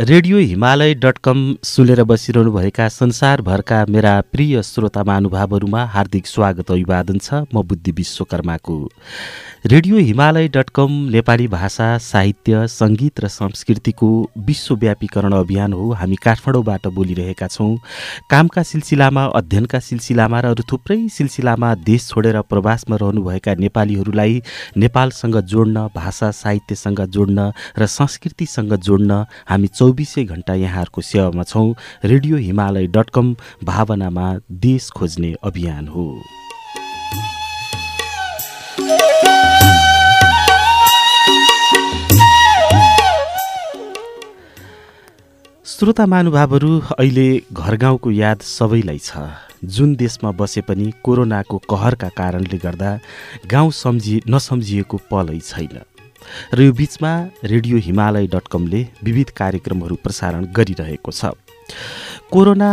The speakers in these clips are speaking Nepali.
रेडियो हिमालय डट कम सुनेर बसिरहनुभएका संसारभरका मेरा प्रिय श्रोता महानुभावहरूमा हार्दिक स्वागत अभिवादन छ। म Buddhi विश्वकर्माको। Radio Himalaya dot com Nepali भाषा साहित्य सङ्गीत र संस्कृतिको विश्वव्यापीकरण अभियान हो। हामी काठमाडौँबाट बोलिरहेका छौँ। कामका सिलसिलामा अध्ययनका सिलसिलामा र अरू थुप्रै सिलसिलामा देश छोडेर प्रवासमा रहनुभएका नेपालीहरूलाई नेपालसँग जोड्न भाषा साहित्यसँग जोड्न र संस्कृतिसँग जोड्न हामी चौबिसै घन्टा यहाँहरूको सेवामा छौँ। रेडियो हिमालय डट कम भावनामा देश खोज्ने अभियान हो। श्रोता महानुभावहरू अहिले घर गाउँको याद सबैलाई छ। जुन देशमा बसे पनि कोरोनाको कहरका कारणले गर्दा गाउँ सम्झि नसम्झिएको पलै छैन। र यो बिचमा रेडियो हिमालय डट कमले विविध कार्यक्रमहरू प्रसारण गरिरहेको छ। कोरोना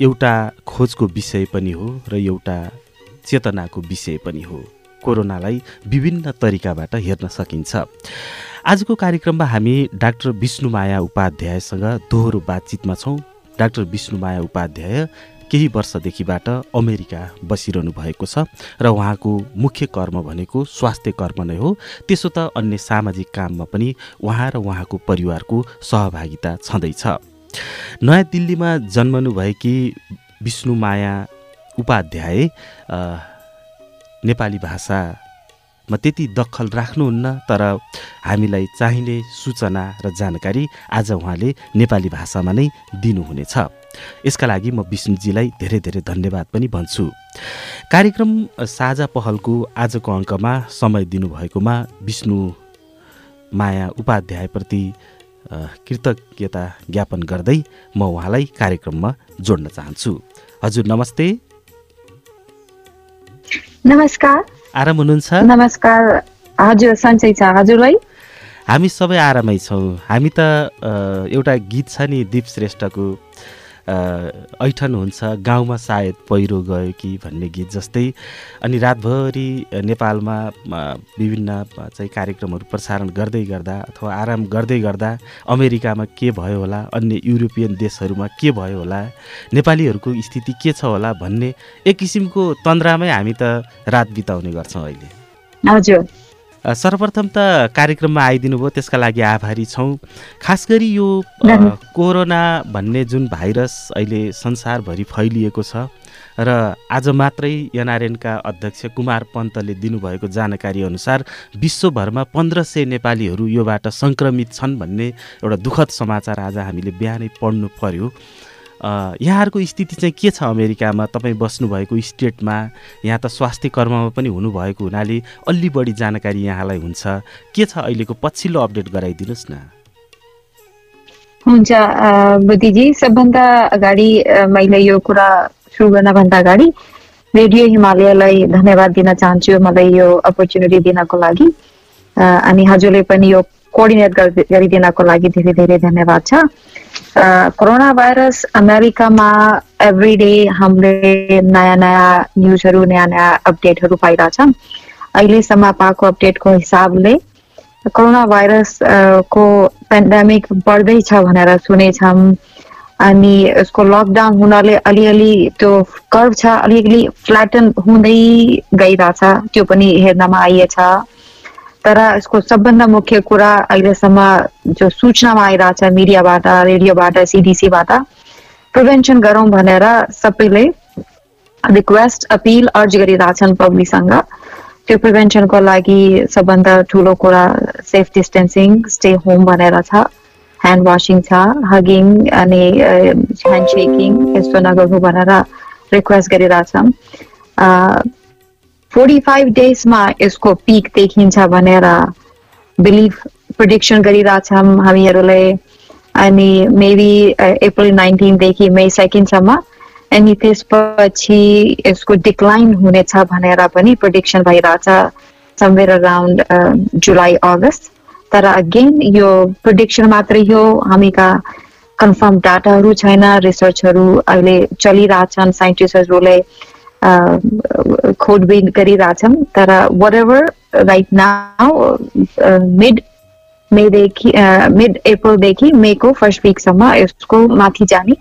एउटा खोजको विषय पनि हो र एउटा चेतनाको विषय पनि हो। कोरोनालाई विभिन्न तरिकाबाट हेर्न सकिन्छ। आजको कार्यक्रममा हामी डाक्टर विष्णुमाया उपाध्यायसँग दोहोरो बातचितमा छौँ। डाक्टर विष्णुमाया उपाध्याय केही वर्षदेखिबाट अमेरिका बसिरहनु भएको छ र उहाँको मुख्य कर्म भनेको स्वास्थ्य कर्म नै हो। त्यसो त अन्य सामाजिक काममा पनि उहाँ र उहाँको परिवारको सहभागिता छँदैछ। नयाँ दिल्लीमा जन्मनुभएकी विष्णुमाया उपाध्याय नेपाली भाषामा त्यति दखल राख्नुहुन्न तर हामीलाई चाहिने सूचना र जानकारी आज उहाँले नेपाली भाषामा नै दिनुहुनेछ। यसका लागि म विष्णुजीलाई धेरै धेरै धन्यवाद पनि भन्छु। कार्यक्रम साझा पहलको आजको अङ्कमा समय दिनुभएकोमा विष्णु माया उपाध्यायप्रति कृतज्ञता ज्ञापन गर्दै म उहाँलाई कार्यक्रममा जोड्न चाहन्छु। हजुर नमस्ते। नमस्कार। आराम हुनुहुन्छ? नमस्कार। हजुर सन्चै छ। हजुरलाई? हामी सबै आरामै छौँ। हामी त एउटा गीत छ नि दिप श्रेष्ठको। ऐठन हुन्छ गाउँमा सायद पहिरो गयो कि भन्ने गीत जस्तै। अनि रातभरि नेपालमा विभिन्न चाहिँ कार्यक्रमहरू प्रसारण गर्दै गर्दा अथवा आराम गर्दै गर्दा अमेरिकामा के भयो होला अन्य युरोपियन देशहरूमा के भयो होला नेपालीहरूको स्थिति के छ होला भन्ने एक किसिमको तन्द्रामै हामी त रात बिताउने गर्छौँ अहिले। हजुर। सर्वप्रथम त कार्यक्रममा आइदिनु भयो त्यसका लागि आभारी छौँ। खास गरी यो कोरोना भन्ने जुन भाइरस अहिले संसारभरि फैलिएको छ र आज मात्रै एनआरएनका अध्यक्ष कुमार पन्तले दिनुभएको जानकारी अनुसार विश्वभरमा पन्ध्र सय नेपालीहरू योबाट सङ्क्रमित छन् भन्ने एउटा दुःखद समाचार आज हामीले बिहानै पढ्नु पर्यो। यहाँहरूको स्थिति चाहिँ के छ अमेरिकामा? तपाईँ बस्नुभएको स्टेटमा यहाँ त स्वास्थ्य कर्ममा पनि हुनुभएको हुनाले अलि बढी जानकारी यहाँलाई हुन्छ। के छ अहिलेको पछिल्लो अपडेट गराइदिनुहोस् न। हुन्छ बुद्धिजी सबभन्दा अगाडि मैले यो कुरा सुरु गर्नभन्दा अगाडि रेडियो हिमालयलाई धन्यवाद दिन चाहन्छु मलाई यो अपर्च्युनिटी दिनको लागि। अनि हजुरले पनि यो कोअर्डिनेट गरिदिनको लागि धेरै धेरै धन्यवाद छ कोरोना भाइरस अमेरिकामा एभ्री डे हामीले नयाँ नयाँ न्युजहरू नयाँ नयाँ अपडेटहरू पाइरहेछौँ अहिलेसम्म पाएको अपडेटको हिसाबले कोरोना भाइरस को पेन्डेमिक बढ्दैछ भनेर सुनेछौँ अनि यसको लकडाउन हुनाले अलिअलि त्यो कर्भ छ अलिअलि फ्ल्याटन हुँदै गइरहेछ त्यो पनि हेर्नमा आइएछ तर यसको सबभन्दा मुख्य कुरा अहिलेसम्म जो सूचनामा आइरहेछ मिडियाबाट रेडियोबाट सिडिसीबाट प्रिभेन्सन गरौँ भनेर सबैले रिक्वेस्ट अपिल अर्ज गरिरहेछन् पब्लिकसँग। त्यो प्रिभेन्सनको लागि सबभन्दा ठुलो कुरा सेफ डिस्टेन्सिङ स्टे होम भनेर छ। ह्यान्ड वासिङ छ हगिङ अनि ह्यान्ड सेकिङ यस्तो नगर्नु भनेर रिक्वेस्ट गरिरहेछौँ फोर्टी फाइभ डेजमा यसको पिक देखिन्छ भनेर बिलिभ प्रिडिक्सन गरिरहेछौँ हामीहरूले अनि मेबी अप्रिल नाइन्टिनदेखि मे सेकेन्डसम्म अनि त्यसपछि यसको डिक्लाइन हुनेछ भनेर पनि प्रिडिक्सन भइरहेछ समवेयर अराउन्ड जुलाई अगस्त तर अगेन यो प्रिडिक्सन मात्रै हो हामीका कन्फर्म डाटाहरू छैन रिसर्चहरू अहिले चलिरहेछन् साइन्टिस्टहरूले खोजबिन गरिरहेछौँ तर whatever right now mid मेदेखि मिड अप्रिलदेखि मेको फर्स्ट विकसम्म यसको माथि जाने।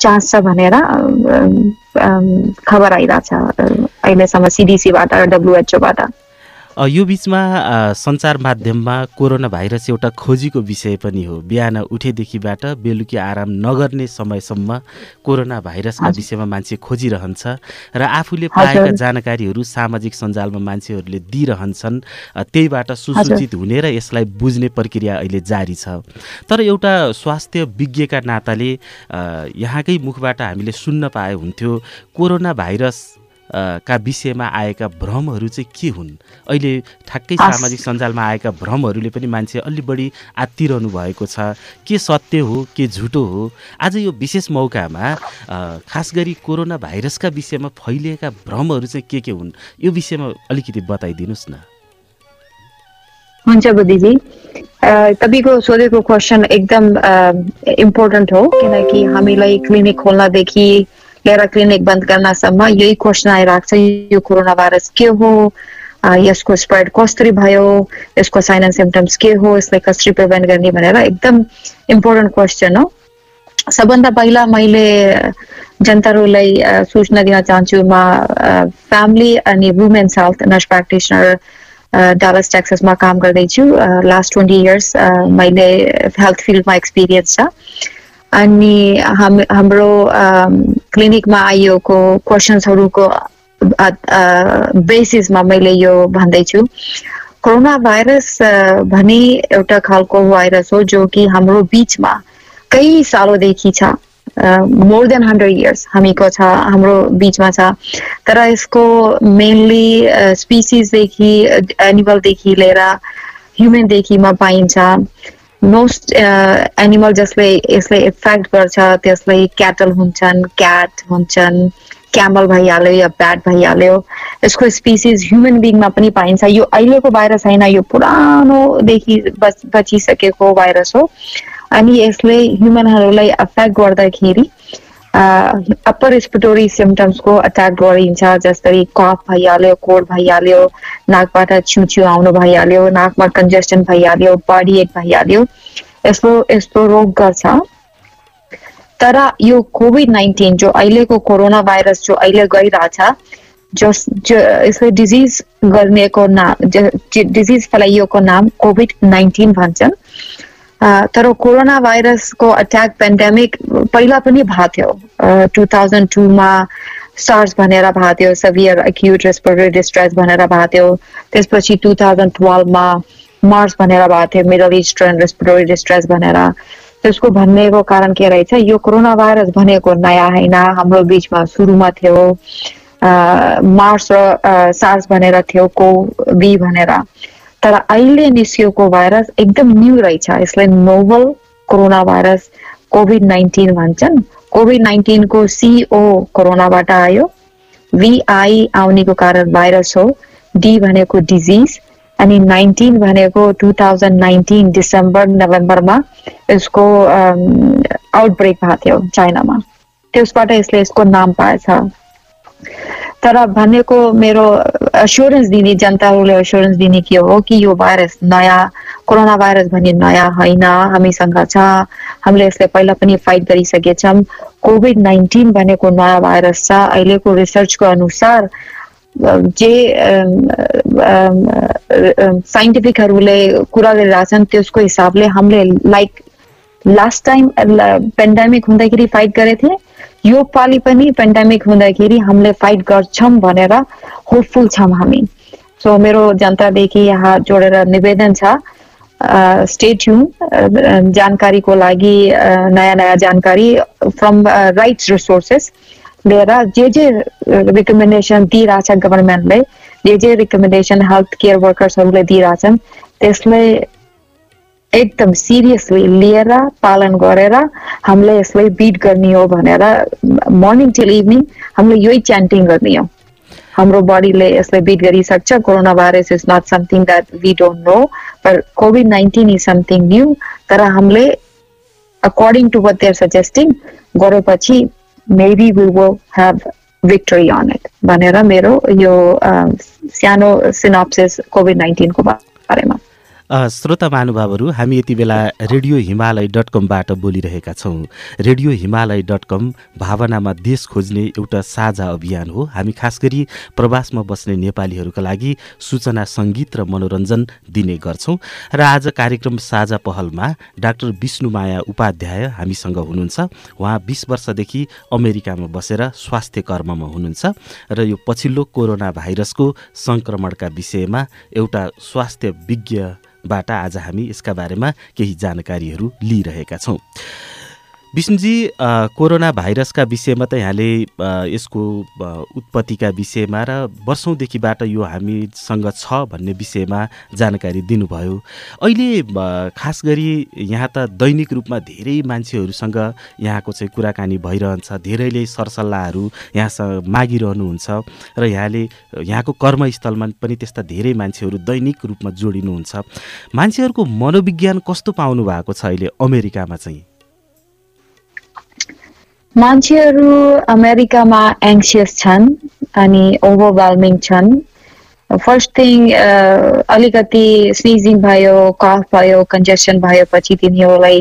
चान्स छ भनेर खबर आइरहेछ अहिलेसम्म सिडिसीबाट डब्लुएचओबाट यो बिचमा सञ्चार माध्यममा कोरोना भाइरस एउटा खोजीको विषय पनि हो। बिहान उठेदेखिबाट बेलुकी आराम नगर्ने समयसम्म कोरोना भाइरसका विषयमा मान्छे खोजिरहन्छ र आफूले पाएका जानकारीहरू सामाजिक सञ्जालमा मान्छेहरूले दिइरहन्छन् त्यहीबाट सुसूचित हुने र यसलाई बुझ्ने प्रक्रिया अहिले जारी छ। तर एउटा स्वास्थ्य विज्ञका नाताले यहाँकै मुखबाट हामीले सुन्न पाए हुन्थ्यो कोरोना भाइरस का विषयमा आएका भ्रमहरू चाहिँ के हुन्? अहिले ठ्याक्कै सामाजिक सञ्जालमा आएका भ्रमहरूले पनि मान्छे अलि बढी आत्तिरहनु भएको छ। के सत्य हो के झुटो हो? आज यो विशेष मौकामा खास गरी कोरोना भाइरसका विषयमा फैलिएका भ्रमहरू चाहिँ के के हुन्? यो विषयमा अलिकति बताइदिनुहोस् न। हुन्छ बुद्धिजी। तपाईँको सोधेको क्वेसन एकदम इम्पोर्टेन्ट हो किनकि हामीलाई क्लिनिक खोल्नदेखि लिएर क्लिनिक बन्द गर्नसम्म यही क्वेसन आइरहेको छ यो कोरोना भाइरस के हो यसको स्प्रेड कसरी भयो यसको साइन एन्ड सिम्टम्स के हो यसलाई कसरी प्रिभेन्ट गर्ने भनेर एकदम इम्पोर्टेन्ट क्वेसन हो सबभन्दा पहिला मैले जनताहरूलाई सूचना दिन चाहन्छु म फ्यामिली अनि women's health nurse practitioner Dallas टेक्ससमा काम गर्दैछु लास्ट ट्वेन्टी इयर्स मैले हेल्थ फिल्डमा एक्सपिरियन्स छ अनि हाम हाम्रो क्लिनिकमा आइएको क्वेसन्सहरूको बेसिसमा मैले यो भन्दैछु। कोरोना भाइरस भने एउटा खालको भाइरस हो जो कि हाम्रो बिचमा कई सालौँदेखि छ। मोर देन हन्ड्रेड इयर्स हामीको छ हाम्रो बिचमा छ। तर यसको मेनली स्पिसिसदेखि एनिमलदेखि लिएर ह्युमनदेखिमा पाइन्छ। मोस्ट एनिमल जसले यसले इफेक्ट गर्छ त्यसले क्याटल हुन्छन् क्याट हुन्छन् क्यामल भइहाल्यो या ब्याट भइहाल्यो यसको स्पिसिस ह्युमन बिङमा पनि पाइन्छ। यो अहिलेको भाइरस होइन यो पुरानोदेखि बचिसकेको भाइरस हो। अनि यसले ह्युमनहरूलाई एफेक्ट गर्दाखेरि अप्पर रेस्पिटोरी सिम्टम्सको अट्याक गरिन्छ जस्तै कफ भइहाल्यो कोड भइहाल्यो नाकबाट छिउ आउनु भइहाल्यो नाकमा कन्जेस्टन भइहाल्यो बडी एक भइहाल्यो यस्तो यस्तो रोग गर्छ तर यो कोभिड नाइन्टिन जो अहिलेको कोरोना भाइरस जो अहिले गइरहेछ जस यसले डिजिज गर्नेको नाम डिजिज फैलाइएको नाम कोभिड नाइन्टिन भन्छन् तर कोरोना भाइरसको अट्याक पेन्डेमिक पहिला पनि भएको थियो। टु थाउजन्ड टूमा सार्स भनेर भएको थियो सभियर एक्युट रेस्पिरेटरी डिस्ट्रेस भनेर भएको थियो। त्यसपछि टु थाउजन्ड टुवेल्भमा मार्स भनेर भएको थियो मिडल इस्टर्न रेस्पिरेटरी डिस्ट्रेस भनेर। त्यसको भन्नेको कारण के रहेछ यो कोरोना भाइरस भनेको नयाँ होइन हाम्रो बिचमा सुरुमा थियो। मार्स र सार्स भनेर थियो को बी भनेर। तर अहिले निस्किएको भाइरस एकदम न्यू रहेछ। यसलाई novel corona virus covid nineteen भन्छन् कोभिड नाइन्टिनको सिओ कोरोनाबाट आयो। भिआई आउनेको कारण भाइरस हो। डी भनेको डिजिज अनि नाइन्टिन भनेको टु थाउजन्ड नाइन्टिन डिसेम्बर नोभेम्बरमा यसको आउटब्रेक भएको थियो चाइनामा। त्यसबाट यसले यसको नाम पाएछ। तर भनेको मेरो एस्योरेन्स दिने, जनताहरूले एस्योरेन्स दिने के हो कि यो भाइरस नयाँ कोरोना भाइरस भन्ने नयाँ होइन, हामीसँग छ। हामीले यसले पहिला पनि फाइट गरिसकेछौँ। कोभिड नाइन्टिन भनेको नयाँ भाइरस छ। अहिलेको रिसर्चको अनुसार जे साइन्टिफिकहरूले कुरा गरिरहेछन्, त्यसको हिसाबले हामीले लाइक लास्ट टाइम पेन्डेमिक हुँदाखेरि फाइट गरेको थिएँ यो पालि पनि पेन्डेमिक हुँदाखेरि हामीले फाइट गर्छौँ भनेर होपफुल छौँ हामी। सो मेरो जनतादेखि यहाँ जोडेर निवेदन छ स्टेट यु जानकारीको लागि नयाँ नयाँ जानकारी फ्रम राइट्स रिसोर्सेस लिएर जे जे रिकमेन्डेसन दिइरहेछ गभर्मेन्टले जे जे रिकमेन्डेसन हेल्थ केयर वर्कर्सहरूले दिइरहेछन्, त्यसले एकदम सिरियसली लिएर, पालन गरेर हामीले यसलाई बिट गर्ने हो भनेर मर्निङ टिल इभिनिङ हामीले यही च्यान्टिङ गर्ने हो। हाम्रो बडीले यसलाई beat गरिसक्छ। Corona virus is not something that we don't know per covid nineteen is something new तर हामीले according to what they're suggesting गरेपछि maybe we will have victory on it भनेर मेरो यो सानो सिनप्सिस कोभिड नाइन्टिनको बारेमा। श्रोता महानुभावहरू हामी यति बेला रेडियो हिमालय डट कमबाट बोलिरहेका छौँ। रेडियो हिमालय डट कम भावनामा देश खोज्ने एउटा साझा अभियान हो। हामी खास गरी प्रवासमा बस्ने नेपालीहरूका लागि सूचना सङ्गीत र मनोरञ्जन दिने गर्छौँ। र आज कार्यक्रम साझा पहलमा डाक्टर विष्णुमाया उपाध्याय हामीसँग हुनुहुन्छ। उहाँ बिस वर्षदेखि अमेरिकामा बसेर स्वास्थ्य कर्ममा हुनुहुन्छ र यो पछिल्लो कोरोना भाइरसको सङ्क्रमणका विषयमा एउटा स्वास्थ्य विज्ञ बाट आज हामी यसका बारेमा केही जानकारीहरू लिइरहेका छौँ। विष्णुजी कोरोना भाइरसका विषयमा त यहाँले यसको उत्पत्तिका विषयमा र वर्षौँदेखिबाट यो हामीसँग छ भन्ने विषयमा जानकारी दिनुभयो। अहिले खास गरी यहाँ त दैनिक रूपमा धेरै मान्छेहरूसँग यहाँको चाहिँ कुराकानी भइरहन्छ धेरैले सरसल्लाहहरू यहाँसँग मागिरहनुहुन्छ र यहाँले यहाँको कर्मस्थलमा पनि त्यस्ता धेरै मान्छेहरू दैनिक रूपमा जोडिनुहुन्छ। मान्छेहरूको मनोविज्ञान कस्तो पाउनु भएको छ अहिले अमेरिकामा चाहिँ? मान्छेहरू अमेरिकामा एङ्सियस छन् अनि ओभरवेल्मिङ छन्। फर्स्ट थिङ अलिकति स्निजिङ भयो कफ भयो कन्जेसन भएपछि तिनीहरूलाई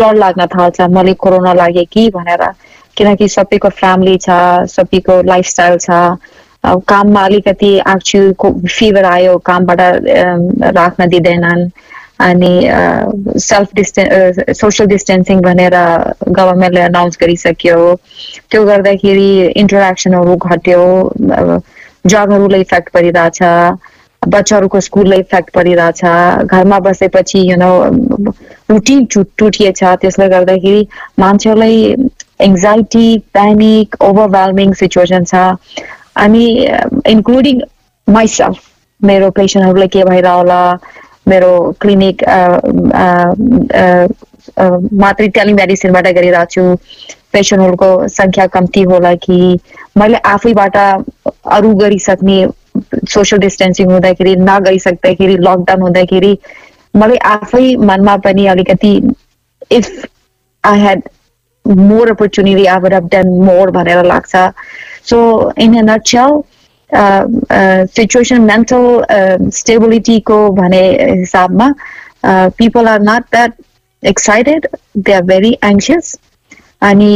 डर लाग्न थाल्छ मलाई कोरोना लाग्यो कि? भनेर। किनकि सबैको फ्यामिली छ सबैको लाइफस्टाइल छ। काममा अलिकति एक्चुअल फिभर आयो कामबाट राख्न दिँदैनन्। अनि सेल्फ डिस्टेन्स सोसियल डिस्टेन्सिङ भनेर गभर्मेन्टले अनाउन्स गरिसक्यो। त्यो गर्दाखेरि इन्टरेक्सनहरू घट्यो। जबहरूलाई इफेक्ट परिरहेछ। बच्चाहरूको स्कुललाई इफेक्ट परिरहेछ। घरमा बसेपछि यु नो रुटिन टुटिएछ। त्यसले गर्दाखेरि मान्छेहरूलाई एङ्जाइटी प्यानिक ओभरवेल्मिङ सिचुएसन छ। अनि इन्क्लुडिङ माइसेल्फ मेरो पेसेन्टहरूलाई के भइरह होला? मेरो क्लिनिक मात्रै टेलिमेडिसिनबाट गरिरहेको छु। पेसेन्टहरूको सङ्ख्या कम्ती होला कि मैले आफैबाट अरू गरिसक्ने सोसियल डिस्टेन्सिङ हुँदाखेरि नगरिसक्दाखेरि लकडाउन हुँदाखेरि, मलाई आफै मनमा पनि अलिकति if I had more opportunity I would have done more भनेर लाग्छ। So in a not situation mental स्टेबिलिटीको भने हिसाबमा people are not that excited they are very anxious अनि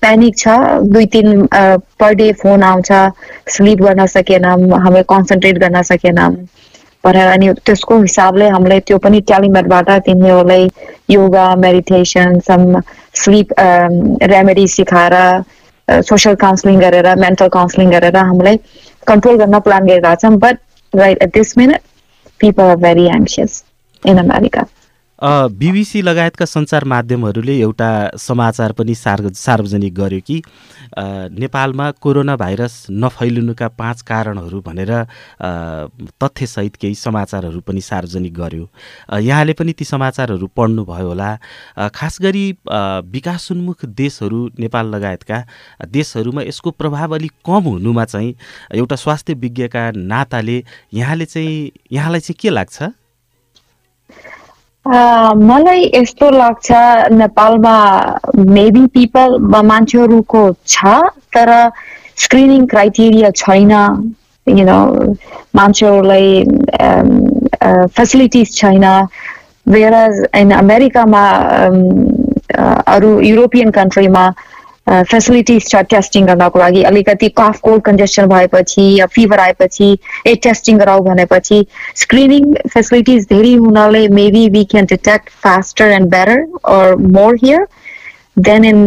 प्यानिक छ दुई तिन पर डे फोन आउँछ स्लिप गर्न सकेनौँ हामी कन्सन्ट्रेट गर्न सकेनौँ भनेर अनि त्यसको हिसाबले हामीलाई त्यो पनि ट्यालिमेटबाट तिनीहरूलाई yoga meditation some sleep remedy सिकाएर सोसियल काउन्सिलिङ गरेर मेन्टल काउन्सिलिङ गरेर हामीलाई control karna plan but right at this minute people are very anxious in america. BBC लगायतका सञ्चार माध्यमहरूले एउटा समाचार पनि सार्व सार्वजनिक गर्यो कि नेपालमा कोरोना भाइरस नफैलिनुका पाँच कारणहरू भनेर तथ्यसहित केही समाचारहरू पनि सार्वजनिक गर्यो। यहाँले पनि ती समाचारहरू पढ्नुभयो होला। खास गरी विकासोन्मुख देशहरू नेपाल लगायतका देशहरूमा यसको प्रभाव अलिक कम हुनुमा चाहिँ एउटा स्वास्थ्य विज्ञका नाताले यहाँले चाहिँ यहाँलाई चाहिँ के लाग्छ? मलाई यस्तो लाग्छ नेपालमा मेबी पिपल मान्छेहरूको छ तर स्क्रिनिङ क्राइटेरिया छैन यु नो मान्छेहरूलाई फेसिलिटिज छैन वेयर इन अमेरिकामा अरू युरोपियन कन्ट्रीमा फेसिलिटिज छ टेस्टिङ गर्नको लागि। अलिकति कफ कोल्ड कन्जेसन भएपछि या फिभर आएपछि ए टेस्टिङ गराउ भनेपछि स्क्रिनिङ फेसिलिटिज धेरै हुनाले maybe we can detect faster and better or more here than in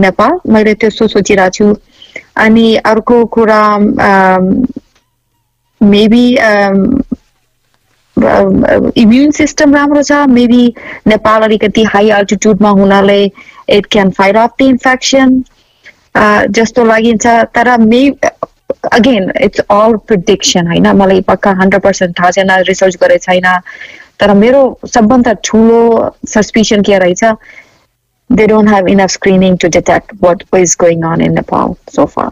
Nepal. मैले त्यस्तो सोचिरहेको छु। अनि अर्को कुरा मेबी इम्युन सिस्टम राम्रो छ। मेबी नेपाल अलिकति हाई अल्टिट्युडमा हुनाले it can fight off the infection जस्तो लागिन्छ तर may again it's all prediction होइन मलाई पक्का हन्ड्रेड पर्सेन्ट थाहा छैन रिसर्च गरेको छैन तर मेरो सबभन्दा ठुलो सस्पिसन के रहेछ they don't have enough screening to detect what is going on in Nepal so far.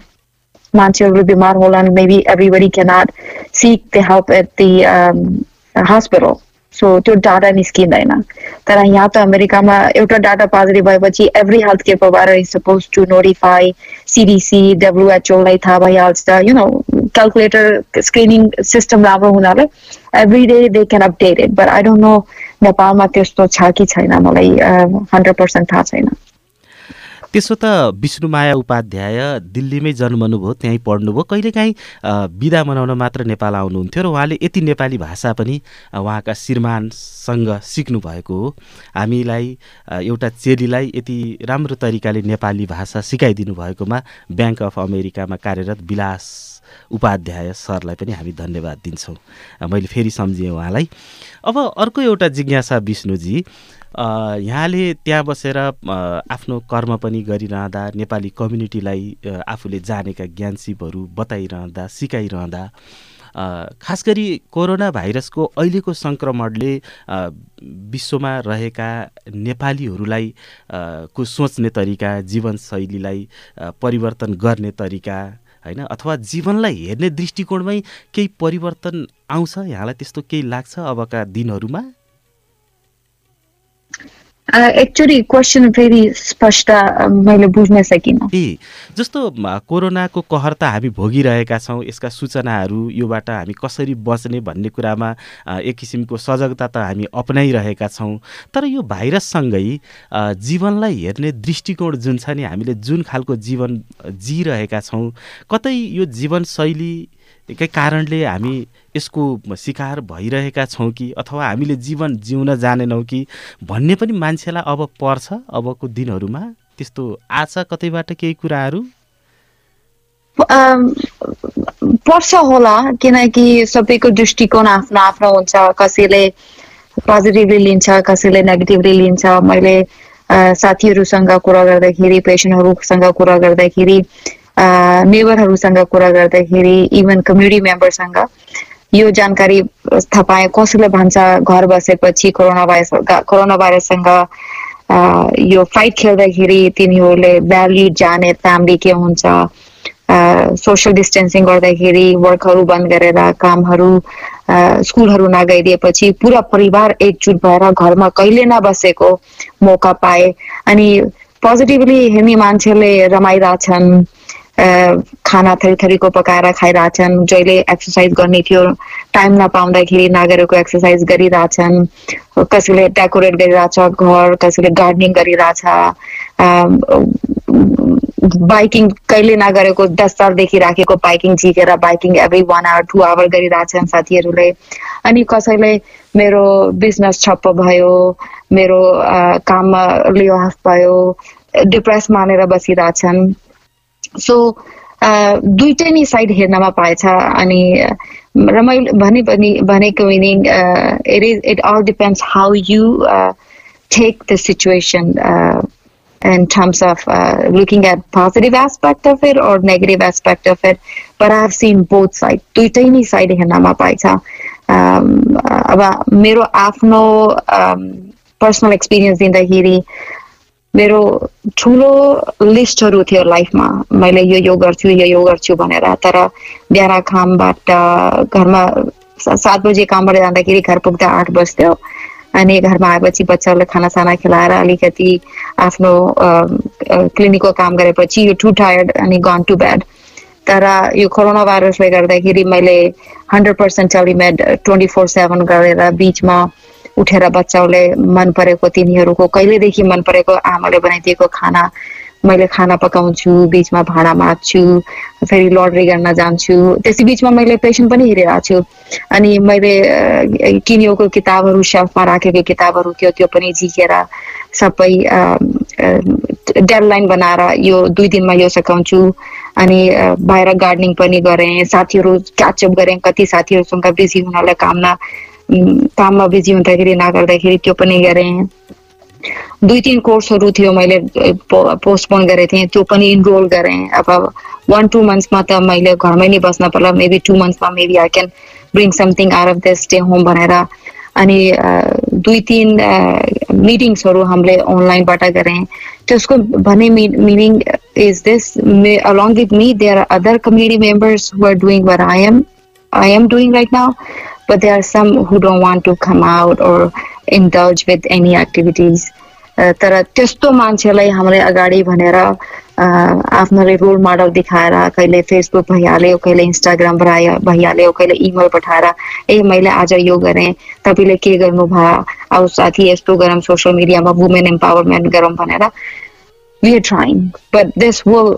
मान्छेहरू बिमार होलान् maybe everybody cannot seek the help at the hospital so त्यो डाटा निस्किँदैन। तर यहाँ त अमेरिकामा एउटा डाटा पोजिटिभ भएपछि every health care provider is suppose to notify CDC डब्लुएचओलाई थाहा भइहाल्छ। You know calculator screening system राम्रो हुनाले every day they can update it but I don't know नेपालमा त्यस्तो छ कि छैन। मलाई हन्ड्रेड पर्सेन्ट थाहा छैन। त्यसो त विष्णुमाया उपाध्याय दिल्लीमै जन्मनुभयो त्यहीँ पढ्नुभयो। कहिलेकाहीँ बिदा मनाउन मात्र नेपाल आउनुहुन्थ्यो र उहाँले यति नेपाली भाषा पनि उहाँका श्रीमानसँग सिक्नु भएको हो। हामीलाई एउटा चेलीलाई यति राम्रो तरिकाले नेपाली भाषा सिकाइदिनु भएकोमा ब्याङ्क अफ अमेरिकामा कार्यरत विलास उपाध्याय सरलाई पनि हामी धन्यवाद दिन्छौँ। मैले फेरि सम्झेँ उहाँलाई। अब अर्को एउटा जिज्ञासा विष्णुजी यहाँले त्यहाँ बसेर आफ्नो कर्म पनि गरिरहँदा नेपाली कम्युनिटीलाई आफूले जानेका ज्ञानसिपहरू बताइरहँदा सिकाइरहँदा खास गरी कोरोना भाइरसको अहिलेको सङ्क्रमणले विश्वमा रहेका नेपालीहरूलाई को सोच्ने तरिका जीवनशैलीलाई परिवर्तन गर्ने तरिका होइन अथवा जीवनलाई हेर्ने दृष्टिकोणमै केही परिवर्तन आउँछ? यहाँलाई त्यस्तो केही लाग्छ अबका दिनहरूमा? एक्चुली क्वेसन फेरि स्पष्ट मैले बुझ्न सकिनँ। जस्तो कोरोनाको कहर त हामी भोगिरहेका छौँ यसका सूचनाहरू योबाट हामी कसरी बच्ने भन्ने कुरामा एक किसिमको सजगता त हामी अप्नाइरहेका छौँ। तर यो भाइरससँगै जीवनलाई हेर्ने दृष्टिकोण जुन छ नि हामीले जुन खालको जीवन जिरहेका छौँ कतै यो जीवनशैली एकै कारणले हामी यसको शिकार भइरहेका छौँ कि अथवा हामीले जीवन जिउन जानेनौँ कि भन्ने पनि मान्छेलाई अब पर्छ अबको दिनहरूमा। त्यस्तो आछ कतैबाट केही कुराहरू? पर्छ होला किनकि सबैको दृष्टिकोण आफ्नो आफ्नो हुन्छ कसैले पोजिटिभली लिन्छ कसैले नेगेटिभली लिन्छ। मैले साथीहरूसँग कुरा गर्दाखेरि पेसेन्टहरूसँग कुरा गर्दाखेरि नेबरहरूसँग कुरा गर्दाखेरि इभन कम्युनिटी मेम्बरसँग यो जानकारी थाहा पाएँ कसैले भन्छ घर बसेपछि कोरोना भाइरस कोरोना भाइरससँग यो फाइट खेल्दाखेरि तिनीहरूले भ्याल्यु जाने फ्यामिली के हुन्छ सोसियल डिस्टेन्सिङ गर्दाखेरि वर्कहरू बन्द गरेर कामहरू स्कुलहरू नगइदिएपछि पुरा परिवार एकजुट भएर घरमा कहिले नबसेको मौका पाए। अनि पोजिटिभली हेर्ने मान्छेले रमाइरहेछन्। खाना थरी थरीको पकाएर खाइरहेछन्। जहिले एक्सर्साइज गर्ने थियो टाइम नपाउँदाखेरि नगरेको एक्सर्साइज गरिरहेछन्। कसैले डेकोरेट गरिरहेछ घर कसैले गार्डनिङ गरिरहेछ। बाइकिङ कहिले नगरेको दस सालदेखि राखेको बाइकिङ झिकेर biking every one hour two hour गरिरहेछन् साथीहरूले। अनि कसैले मेरो बिजनेस छप्प भयो मेरो काममा ले अफ भयो डिप्रेस मानेर बसिरहेछन्। सो दुइटै नै साइड हेर्नमा पाएछ अनि रमाइलो भने पनि भनेको meaning it is it all depends how you take the situation uh, in terms of uh, looking at positive aspect of it or negative aspect of it. But I have seen both sides. दुइटै नै साइड हेर्नमा पाएछ अब मेरो आफ्नो पर्सनल एक्सपिरियन्स दिँदाखेरि मेरो ठुलो लिस्टहरू थियो लाइफमा। मैले यो यो गर्छु यो यो गर्छु भनेर। तर बिहान कामबाट घरमा सात बजे कामबाट जाँदाखेरि घर पुग्दा आठ बज्थ्यो। अनि घरमा आएपछि बच्चाहरूलाई खानासाना खेलाएर अलिकति आफ्नो क्लिनिकको काम गरेपछि यो टु टायर्ड अनि गन टु ब्याड तर यो कोरोना भाइरसले गर्दाखेरि मैले hundred percent telemed twenty four seven गरेर बिचमा उठेर बच्चाहरूले मन परेको तिनीहरूको कहिलेदेखि मन परेको आमाले बनाइदिएको खाना? मैले खाना पकाउँछु बिचमा भाँडा माझ्छु फेरि लन्ड्री गर्न जान्छु। त्यसै बिचमा मैले पेसेन्ट पनि हेरिरहेको छु। अनि मैले किनिएको किताबहरू सेल्फमा राखेको किताबहरू थियो त्यो पनि झिकेर सबै डेडलाइन बनाएर यो दुई दिनमा यो सघाउँछु। अनि बाहिर गार्डनिङ पनि गरेँ साथीहरू क्याचअप गरेँ कति साथीहरूसँग बिजी हुनालाई काम न काममा बिज़ी हुँदाखेरि नगर्दाखेरि त्यो पनि गरेँ दुई तिन कोर्सहरू थियो मैले पोस्टपोन गरेको थिएँ, त्यो पनि इनरोल गरेँ अब वान टू मन्थ्समा त मैले घरमै नै बस्न पर्ला maybe two मन्थ्समा maybe I can bring something or of the stay home भनेर। अनि दुई तिन मिटिङ्सहरू हामीले अनलाइनबाट गरेँ त्यसको भने meaning is this along with me there are other community members who are doing what I am I am doing right now but there are some who don't want to come out or indulge with any activities. तर त्यस्तो मान्छेलाई हामीले अगाडि भनेर आफ्नोले रोल मोडल देखाएर कहिले फेसबुक भइहाल्यो कहिले इन्स्टाग्राम भइ भइहाल्यो कहिले इमेल पठाएर ए मैले आज यो गरेँ तपाईँले के गर्नुभयो? अब साथी यस्तो गरौँ सोसियल मिडियामा वुमेन इम्पावरमेन्ट गरौँ भनेर we are trying. But this will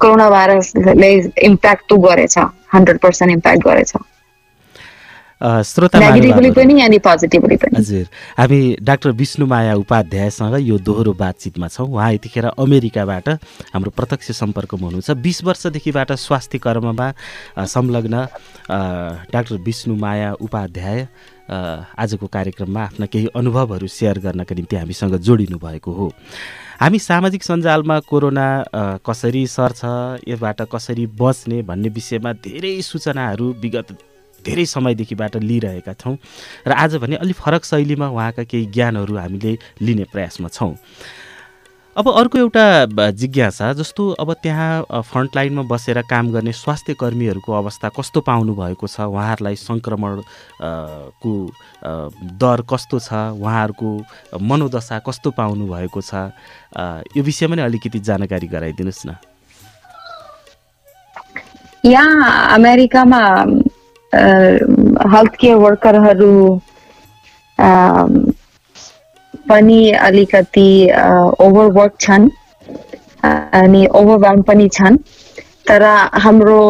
corona भाइरसले इम्प्याक्ट त गरेछ हन्ड्रेड पर्सेन्ट इम्प्याक्ट गरेछ। श्रोता हजुर। हामी डाक्टर विष्णुमाया उपाध्यायसँग यो दोहोरो बातचितमा छौँ। उहाँ यतिखेर अमेरिकाबाट हाम्रो प्रत्यक्ष सम्पर्कमा हुनुहुन्छ। बिस वर्षदेखिबाट स्वास्थ्य कर्ममा संलग्न डाक्टर विष्णुमाया उपाध्याय आजको कार्यक्रममा आफ्ना केही अनुभवहरू सेयर गर्नका निम्ति हामीसँग जोडिनु भएको हो। हामी सामाजिक सञ्जालमा कोरोना कसरी सर्छ यसबाट कसरी बच्ने भन्ने विषयमा धेरै सूचनाहरू विगत धेरै समयदेखिबाट लिइरहेका छौँ र आज भने अलिक फरक शैलीमा उहाँका केही ज्ञानहरू हामीले लिने प्रयासमा छौँ। अब अर्को एउटा जिज्ञासा जस्तो अब त्यहाँ फ्रन्टलाइनमा बसेर काम गर्ने स्वास्थ्य कर्मीहरूको अवस्था कस्तो पाउनु भएको छ? उहाँहरूलाई सङ्क्रमण को दर कस्तो छ? उहाँहरूको मनोदशा कस्तो पाउनु भएको छ यो विषयमा नै अलिकति जानकारी गराइदिनुहोस् न। यहाँ अमेरिकामा हेल्थ केयर वर्करहरू पनि अलिकति ओभरवर्क छन् अनि ओभरवेल्म पनि छन् तर हाम्रो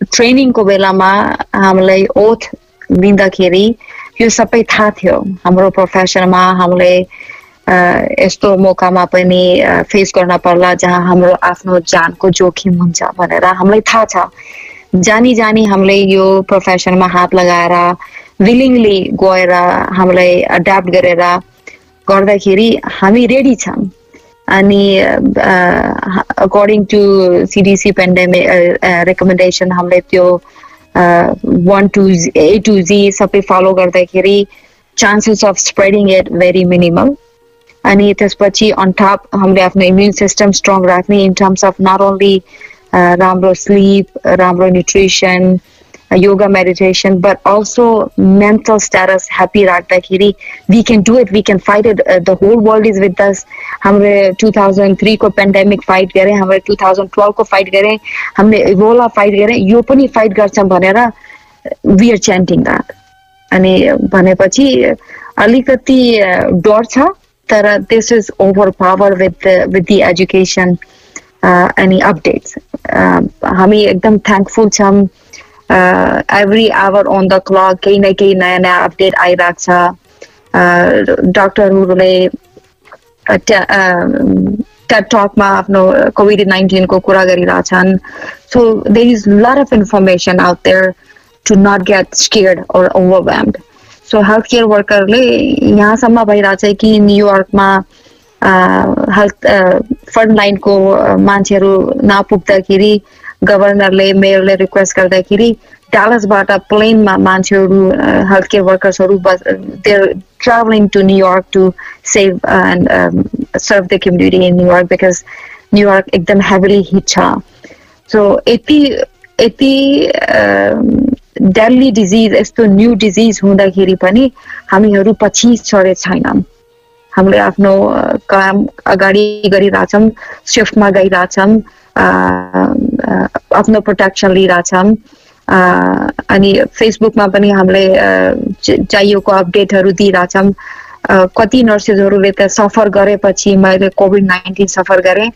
ट्रेनिङको बेलामा हामीलाई ओथ दिँदाखेरि यो सबै थाहा थियो हाम्रो प्रोफेसनमा हामीले यस्तो मौकामा पनि फेस गर्न पर्ला जहाँ हाम्रो आफ्नो जानको जोखिम हुन्छ भनेर हामीलाई थाहा छ जानी जानी हामीले यो प्रोफेसनमा हात लगाएर विलिङली गएर हामीलाई एड्याप्ट गरेर गर्दाखेरि हामी रेडी छौँ अनि according to CDC pandemic recommendation हामीले त्यो one to A to Z सबै फलो गर्दाखेरि chances of spreading it very minimal अनि त्यसपछि अन टप हामीले आफ्नो इम्युन सिस्टम स्ट्रङ राख्ने in terms of not only राम्रो स्लिप राम्रो nutrition yoga meditation, but also mental status happy राख्दाखेरि we can do it, we can fight it. Uh, the whole world is with us. हामीले 2003 को पेन्डेमिक फाइट गरेँ हामीले 2012 को फाइट गरेँ हामीले इभोला फाइट गरेँ यो पनि फाइट गर्छौँ भनेर वी आर च्यान्टिङ द्याट अनि भनेपछि अलिकति डर छ तर this is over power with with the education any updates हामी एकदम थ्याङ्कफुल छौँ। Every hour on the clock केही न केही नयाँ नयाँ अपडेट आइरहेको छ। डक्टरहरूले टकमा आफ्नो कोभिड नाइन्टिनको कुरा गरिरहेछन्। So there is lot of information out there to not get scared or overwhelmed so health care वर्करले यहाँसम्म भइरहेछ कि न्युयोर्कमा हेल्थ फ्रन्ट लाइनको मान्छेहरू नपुग्दाखेरि गभर्नरले मेयरले रिक्वेस्ट गर्दाखेरि डालसबाट प्लेनमा मान्छेहरू health care वर्कर्सहरू there travelling to New York to save and serve the community in New York because New York एकदम हेभिली हिट छ। सो यति यति डेली डिजिज यस्तो न्यू डिजिज हुँदाखेरि पनि हामीहरू पछि छोडे छैनौँ हामीले आफ्नो काम अगाडि गरिरहेछौँ सिफ्टमा गइरहेछौँ आफ्नो प्रोटेक्सन लिइरहेछौँ अनि फेसबुकमा पनि हामीले चाहिएको अपडेटहरू दिइरहेछौँ कति नर्सेसहरूले त सफर गरेपछि मैले कोभिड नाइन्टिन सफर गरेँ।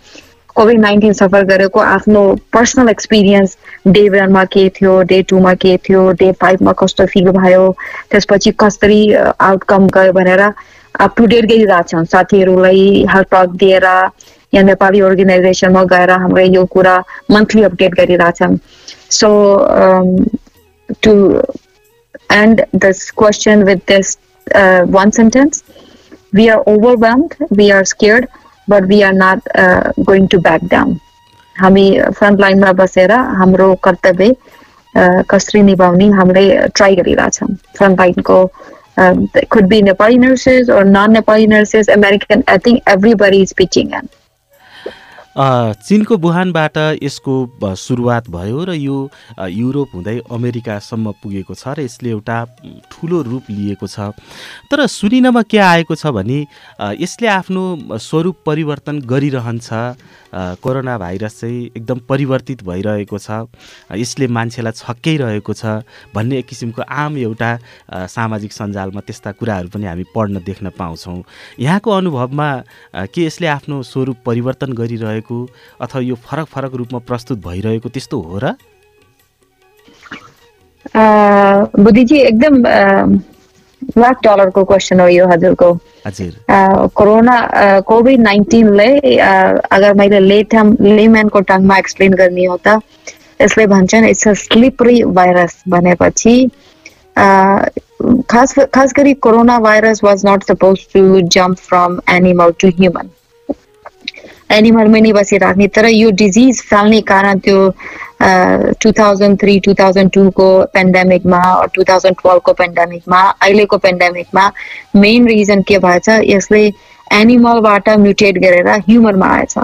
कोभिड नाइन्टिन सफर गरेको आफ्नो पर्सनल एक्सपिरियन्स डे वानमा के थियो डे टूमा के थियो डे फाइभमा कस्तो फिल भयो त्यसपछि कसरी आउटकम गयो भनेर अप टु डेट गरिरहेछौँ साथीहरूलाई हेल्प टक दिएर यहाँ नेपाली अर्गनाइजेसनमा गएर हाम्रो यो कुरा मन्थली अपडेट गरिरहेछौँ so to end this question with this one sentence we are overwhelmed, we are scared, we are not uh, going to back down. हामी फ्रन्ट लाइनमा बसेर हाम्रो कर्तव्य कसरी निभाउने हामीले ट्राई गरिरहेछौँ फ्रन्ट लाइनको Um, could be Nepali nurses or non-Nepali nurses, American. I think everybody is pitching in. चिनको बुहानबाट यसको सुरुवात भयो र यो युरोप हुँदै अमेरिकासम्म पुगेको छ र यसले एउटा ठुलो रूप लिएको छ। तर सुनिनमा के आएको छ भने यसले आफ्नो स्वरूप परिवर्तन गरिरहन्छ। कोरोना भाइरस चाहिँ एकदम परिवर्तित भइरहेको छ। यसले मान्छेलाई छक्क्याइरहेको छ भन्ने एक किसिमको आम एउटा सामाजिक सञ्जालमा त्यस्ता कुराहरू पनि हामी पढ्न देख्न पाउँछौँ। यहाँको अनुभवमा के यसले आफ्नो स्वरूप परिवर्तन गरिरहेको अथवा यो फरक फरक रूपमा प्रस्तुत भइरहेको त्यस्तो हो र? बुद्धिजी एकदम लाख डलरको क्वेसन हो यो हजुरको। कोरोना कोभिड नाइन्टिनले अगर मैले ले टर्म लेम्यानको टर्ममा एक्सप्लेन गर्ने हो त यसले भन्छन् इट्स अ स्लिपरी भाइरस भनेपछि खास खास गरी corona virus was not suppose to jump from animal to human एनिमलमै नै बसिराख्ने तर यो डिजिज फाल्ने कारण त्यो two thousand three two thousand टूको पेन्डेमिकमा टु थाउजन्ड टुवेल्भको पेन्डेमिकमा अहिलेको पेन्डेमिकमा मेन रिजन के भएछ यसले एनिमलबाट म्युटेट गरेर ह्युमनमा आएछ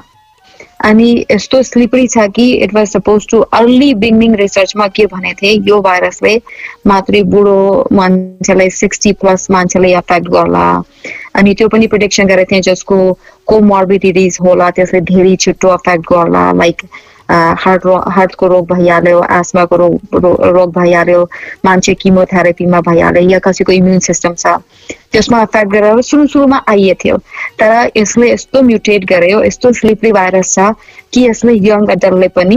अनि यस्तो स्लिपरी छ कि it was suppose to early beginning रिसर्चमा के भनेको थिएँ यो भाइरसले मात्रै बुढो मान्छेलाई सिक्सटी प्लस मान्छेलाई एफेक्ट गर्ला अनि त्यो पनि प्रिडिक्सन गरेको थिएँ जसको कोमर्बिडिटिज होला त्यसले धेरै छिटो एफेक्ट गर्ला लाइक हार्ट हार्टको रोग भइहाल्यो एस्माको रोग रोग भइहाल्यो मान्छे किमोथेरापीमा भइहाल्यो या कसैको इम्युन सिस्टम छ त्यसमा एफेक्ट गरेर सुरु सुरुमा आइए थियो. तर यसले यस्तो म्युटेट गर्यो यस्तो स्लिपरी भाइरस छ कि यसले यङ एडल्टले पनि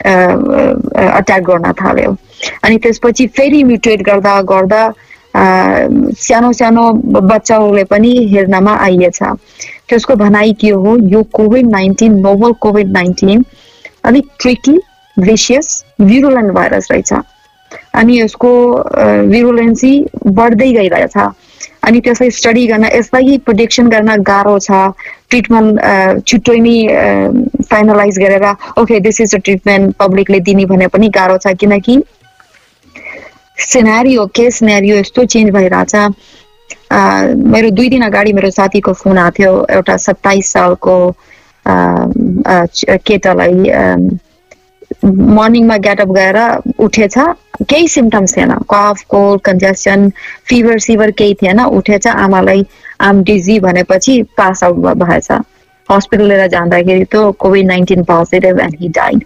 अट्याक गर्न थाल्यो. अनि त्यसपछि फेरि म्युटेट गर्दा गर्दा सानो सानो बच्चाहरूले पनि हेर्नमा आइएछ। त्यसको भनाइ के हो? यो covid nineteen novel covid nineteen अलिक ट्रिकी भिसियस भिरुलेन्ट भाइरस रहेछ। अनि यसको भिरुलेन्सी बढ्दै गइरहेछ। अनि त्यसलाई स्टडी गर्न यसलाई प्रोडिक्सन गर्न गाह्रो छ। ट्रिटमेन्ट छिट्टै नै फाइनलाइज गरेर okay this is a treatment पब्लिकले दिने भने पनि गाह्रो छ। किनकि सिनेरियो के सिनेरियो यस्तो चेन्ज भइरहेछ मेरो दुई दिन अगाडि मेरो साथीको फोन आएको थियो एउटा सत्ताइस सालको केटालाई मर्निङमा गेटअप गएर उठेछ केही सिम्टम्स थिएन कफ कोल्ड कन्जेसन फिभर सिभर केही थिएन उठेछ आमालाई आम डिजी भनेपछि पास आउट भएछ हस्पिटल लिएर जाँदाखेरि त्यो covid nineteen positive and he died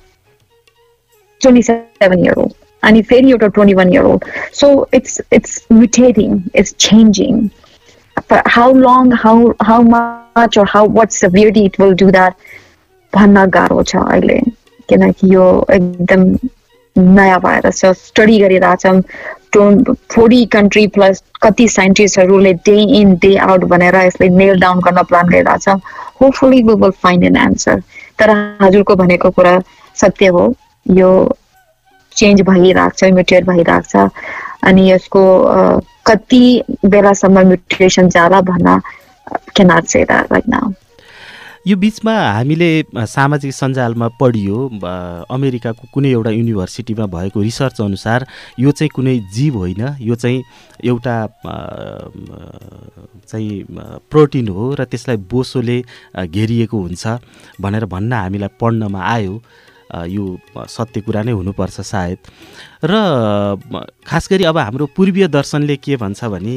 twenty seven year old अनि फेरि एउटा twenty one year old so it's it's mutating it's changing how long how how much or how what severity it will do that? भन्न गाह्रो छ अहिले किनकि यो एकदम नयाँ भाइरस छ स्टडी गरिरहेछौँ टोन फोर्टी कन्ट्री प्लस कति साइन्टिस्टहरूले डे इन डे आउट भनेर यसलाई नेल डाउन गर्न प्लान गरिरहेछ hopefully we will find an answer तर हजुरको भनेको कुरा सत्य हो यो चेन्ज भइरहेको छ म्युटेट भइरहेको छ अनि यसको कति बेलासम्म म्युटेसन जाला भन्न say that right now. यो बिचमा हामीले सामाजिक सञ्जालमा पढियो अमेरिकाको कुनै एउटा युनिभर्सिटीमा भएको रिसर्च अनुसार यो चाहिँ कुनै जीव होइन यो चाहिँ एउटा चाहिँ प्रोटिन हो र त्यसलाई बोसोले घेरिएको हुन्छ भनेर भन्न हामीलाई पढ्नमा आयो यो सत्य कुरा नै हुनुपर्छ सायद। र खास गरी अब हाम्रो पूर्वीय दर्शनले के भन्छ भने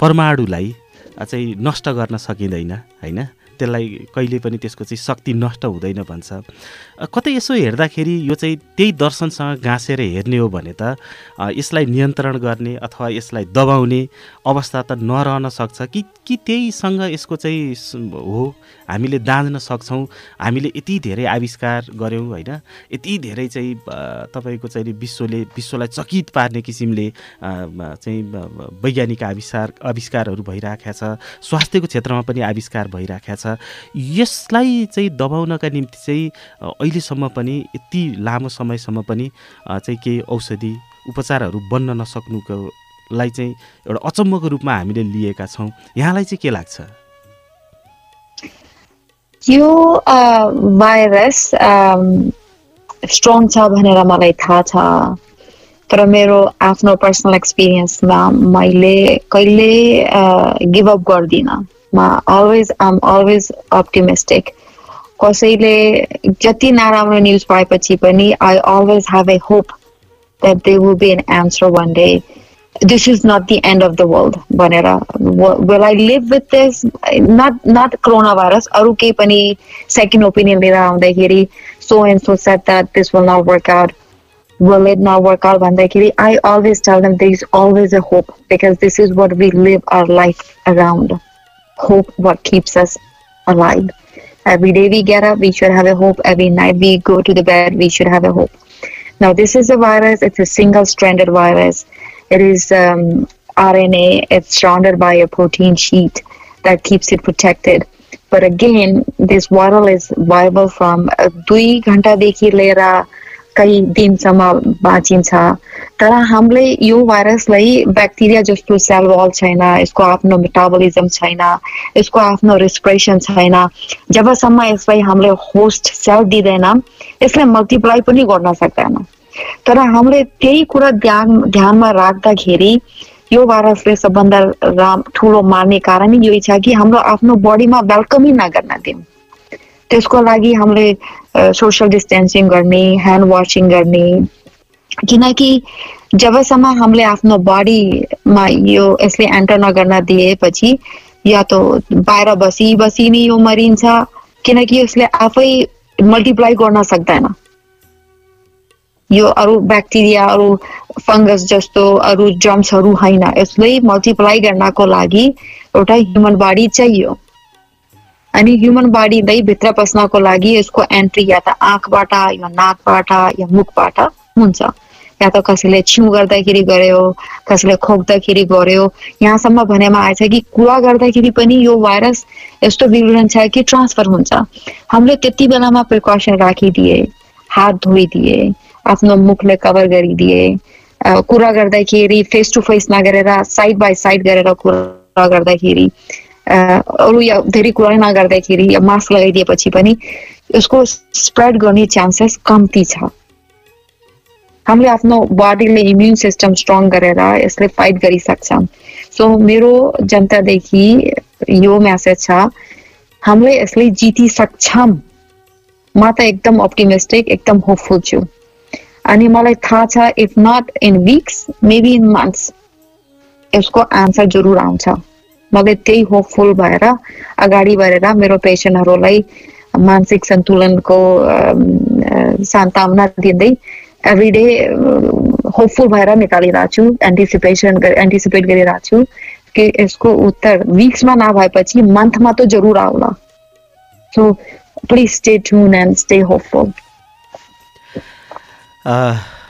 परमाणुलाई चाहिँ नष्ट गर्न सकिँदैन होइन? त्यसलाई कहिले पनि त्यसको चाहिँ शक्ति नष्ट हुँदैन भन्छ। कतै यसो हेर्दाखेरि यो चाहिँ त्यही दर्शनसँग गाँसेर हेर्ने हो भने त यसलाई नियन्त्रण गर्ने अथवा यसलाई दबाउने अवस्था त नरहन सक्छ। कि कि त्यहीसँग यसको चाहिँ हो? हामीले दाँच्न सक्छौँ। हामीले यति धेरै आविष्कार गऱ्यौँ होइन? यति धेरै चाहिँ तपाईँको चाहिँ विश्वले विश्वलाई चकित पार्ने किसिमले चाहिँ वैज्ञानिक आविष्कार आविष्कारहरू भइरहेको छ स्वास्थ्यको क्षेत्रमा पनि आविष्कार भइरहेको छ। यसलाई चाहिँ दबाउनका निम्ति चाहिँ अहिलेसम्म पनि यति लामो समयसम्म पनि चाहिँ केही औषधि उपचारहरू बन्न नसक्नुको लाई चाहिँ एउटा अचम्मको रूपमा हामीले लिएका छौँ। यहाँलाई चाहिँ के लाग्छ? यो भाइरस स्ट्रङ छ भनेर मलाई थाहा छ। तर मेरो आफ्नो पर्सनल एक्सपिरियन्समा मैले कहिले गिभअप गर्दिनँ। लाइफमा अलवेज आम अलवेज अप्टिमिस्टिक कसैले जति नराम्रो न्युज पाएपछि पनि I always have a hope that they will be an answer one day this is not the end of the world भनेर will I live with this not not coronavirus अरू केही पनि सेकेन्ड ओपिनियन लिएर आउँदाखेरि so and so said that this will not work out will it not work out भन्दाखेरि I always tell them there is always a hope because this is what we live our life around hope what keeps us alive every day we get up we should have a hope every night we go to the bed we should have a hope now this is a virus it's a single stranded virus it is um, RNA. It's surrounded by a protein sheet that keeps it protected. But again, this viral is viable from दुई घन्टादेखि लिएर कहीँ दिनसम्म बाँचिन्छ तर हामीले यो भाइरसलाई ब्याक्टेरिया जस्तो सेल वाल छैन यसको आफ्नो मेटाबोलिजम छैन यसको आफ्नो रेस्पिरेसन छैन। जबसम्म यसलाई हामीले होस्ट सेल दिँदैन यसले मल्टिप्लाई पनि गर्न सक्दैन। तर हामीले त्यही कुरा ध्यान ध्यानमा राख्दाखेरि यो भाइरसले सबभन्दा राम ठुलो मार्ने कारण यही छ कि हाम्रो आफ्नो बडीमा वेलकमै नगर्न दिउँ त्यसको लागि हामीले सोसियल डिस्टेन्सिङ गर्ने ह्यान्ड वासिङ गर्ने किनकि जबसम्म हामीले आफ्नो बडीमा यो यसले एन्टर नगर्न दिएपछि या त बाहिर बसी बसी नै यो मरिन्छ किनकि यसले आफै मल्टिप्लाई गर्न सक्दैन यो अरू ब्याक्टेरिया अरू फङ्गस जस्तो अरू जम्सहरू होइन यसले मल्टिप्लाई गर्नको लागि एउटा ह्युमन बडी चाहियो। अनि ह्युमन बडीलाई भित्र पस्नको लागि यसको एन्ट्री या त आँखबाट या नाकबाट या मुखबाट हुन्छ। या त कसैले छिउ गर्दाखेरि गर्यो कसैले खोक्दाखेरि गर्यो यहाँसम्म भनेमा आएछ कि कुरा गर्दाखेरि पनि यो भाइरस यस्तो विवरण छ कि ट्रान्सफर हुन्छ। हामीले त्यति बेलामा प्रिकसन राखिदिए हात धोइदिए आफ्नो मुखले कभर गरिदिए कुरा गर्दाखेरि फेस टु फेस नगरेर साइड बाई साइड गरेर कुरा गर्दाखेरि अरू या धेरै कुरा नगर्दाखेरि या मास्क लगाइदिएपछि पनि यसको स्प्रेड गर्ने चान्सेस कम्ती छ। हामीले आफ्नो बडीले इम्युन सिस्टम स्ट्रङ गरेर यसले फाइट गरिसक्छौँ सो मेरो जनतादेखि यो मेसेज छ हामीले यसले जितिसक्छौँ। म त एकदम अप्टिमिस्टिक एकदम होपफुल छु। अनि मलाई थाहा छ if not in weeks maybe in months यसको आन्सर जरुर आउँछ। मलाई त्यही होपफुल भएर अगाडि बढेर मेरो पेसेन्टहरूलाई मानसिक सन्तुलनको सान्तावना दिँदै एभ्री डे होपफुल भएर निकालिरहेको छु एन्टिसिपेसन एन्टिसिपेट गरिरहेको छु कि यसको उत्तर विक्समा नभएपछि मन्थमा त जरुर आउला so please stay tune and stay hopeful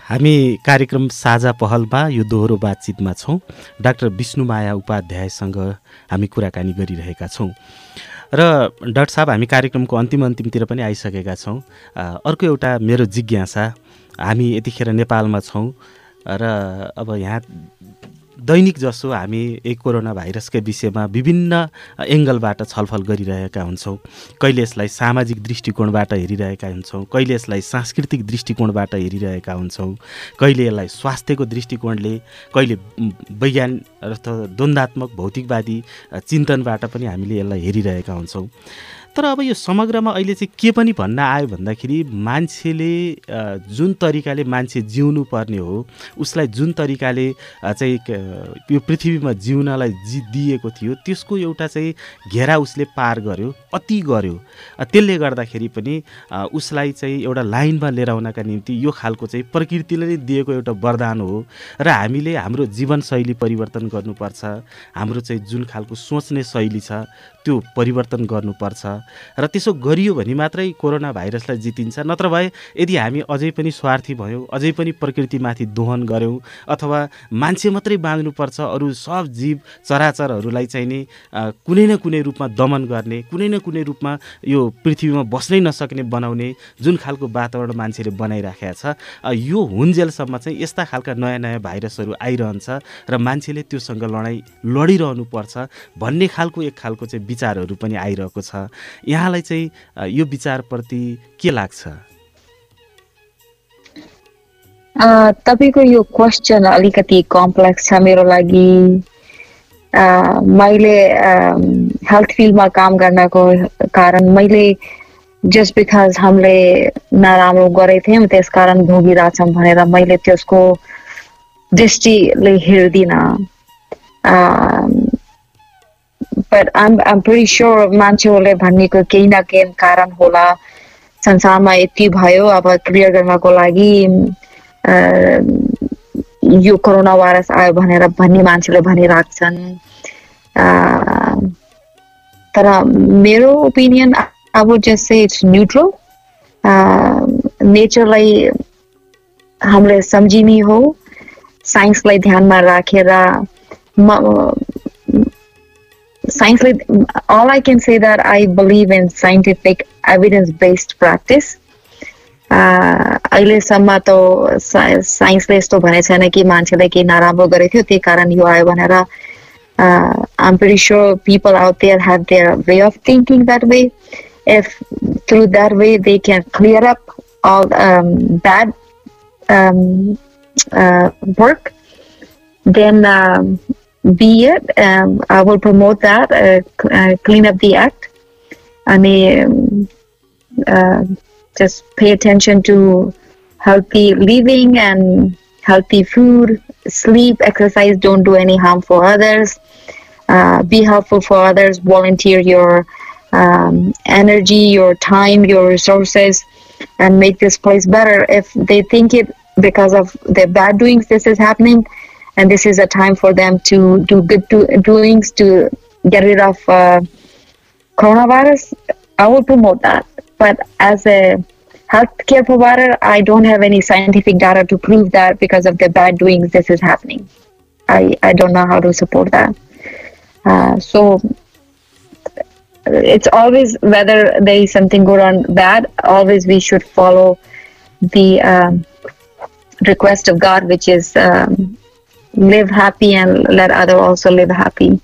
हामी कार्यक्रम साझा पहलमा यो दोहोरो बातचितमा छौँ। डाक्टर विष्णुमाया उपाध्यायसँग हामी कुराकानी गरिरहेका छौँ। र डाक्टर साहब हामी कार्यक्रमको अन्तिम अन्तिमतिर पनि आइसकेका छौँ। अर्को एउटा मेरो जिज्ञासा हामी यतिखेर नेपालमा छौँ। र अब यहाँ दैनिक जसो हामी एक कोरोना भाइरसकै विषयमा विभिन्न एङ्गलबाट छलफल गरिरहेका हुन्छौँ। कहिले यसलाई सामाजिक दृष्टिकोणबाट हेरिरहेका हुन्छौँ कहिले यसलाई सांस्कृतिक दृष्टिकोणबाट हेरिरहेका हुन्छौँ कहिले यसलाई स्वास्थ्यको दृष्टिकोणले कहिले वैज्ञान अथवा द्वन्द्वात्मक भौतिकवादी चिन्तनबाट पनि हामीले यसलाई हेरिरहेका हुन्छौँ। तर अब यो समग्रमा अहिले चाहिँ के पनि भन्न आयो भन्दाखेरि मान्छेले जुन तरिकाले मान्छे जिउनु पर्ने हो उसलाई जुन तरिकाले चाहिँ यो पृथ्वीमा जिउनलाई जि दिएको थियो त्यसको एउटा चाहिँ घेरा उसले पार गर्यो। अति गर्यो। त्यसले गर्दाखेरि पनि उसलाई चाहिँ एउटा लाइनमा लिएर आउनका निम्ति यो खालको चाहिँ प्रकृतिले नै दिएको एउटा वरदान हो। र हामीले हाम्रो जीवनशैली परिवर्तन गर्नुपर्छ। हाम्रो चाहिँ जुन खालको सोच्ने शैली छ त्यो परिवर्तन गर्नुपर्छ। र त्यसो गरियो भने मात्रै कोरोना भाइरसलाई जितिन्छ। नत्र भए यदि हामी अझै पनि स्वार्थी भयौँ अझै पनि प्रकृतिमाथि दोहन गऱ्यौँ अथवा मान्छे मात्रै बाँच्नुपर्छ अरू सब जीव चराचरहरूलाई चाहिँ नि कुनै न कुनै रूपमा दमन गर्ने कुनै न कुनै रूपमा यो पृथ्वीमा बस्नै नसक्ने बनाउने जुन खालको वातावरण मान्छेले बनाइराखेका छ यो हुन्जेलसम्म चाहिँ यस्ता खालका नयाँ नयाँ भाइरसहरू आइरहन्छ र मान्छेले त्योसँग लडाइँ लडिरहनु पर्छ भन्ने खालको एक खालको चाहिँ विचारहरू पनि आइरहेको छ। यहाँलाई चाहिँ यो विचारप्रति के लाग्छ? तपाईँको यो क्वेसन अलिकति कम्प्लेक्स छ मेरो लागि। मैले हेल्थ फिल्डमा काम गर्नको कारण मैले जस्ट बिकज हामीले नराम्रो गरेको थियौँ त्यस कारण भोगिरहेछौँ भनेर मैले त्यसको दृष्टिले हेर्दिनँ। But um um pretty sure मान्छेहरूले भनेको केही न केही कारण होला। संसारमा यति भयो अब क्लियर गर्नको लागि यो कोरोना भाइरस आयो भनेर भन्ने मान्छेले भनिराख्छन् तर मेरो ओपिनियन अब जस्तै इट्स न्युट्रल नेचरलाई हामीले सम्झिने हो साइन्सलाई ध्यानमा राखेर साइन्सले all I can say that I believe in scientific evidence based practice अहिलेसम्म त साइन्सले यस्तो भनेको छैन कि मान्छेले केही नराम्रो गरेको थियो त्यही कारण यो आयो भनेर I'm pretty sure people out there have their way of thinking that way. If through that way they can clear up all um, bad um, uh, work, then um, be it. Um, I will promote that, just pay attention to healthy living and healthy food, sleep, exercise, don't do any harm for others, uh, be helpful for others, volunteer your um, energy, your time, your resources, and make this place better. If they think it because of their bad doings, this is happening, and this is a time for them to do good do- doings to get rid of uh, coronavirus, I will promote that. But as a healthcare provider, I don't have any scientific data to prove that because of the bad doings this is happening. I, I don't know how to support that. Uh, so it's always whether there is something good or bad, always we should follow the um, request of God, which is um, live happy and let other also live happy.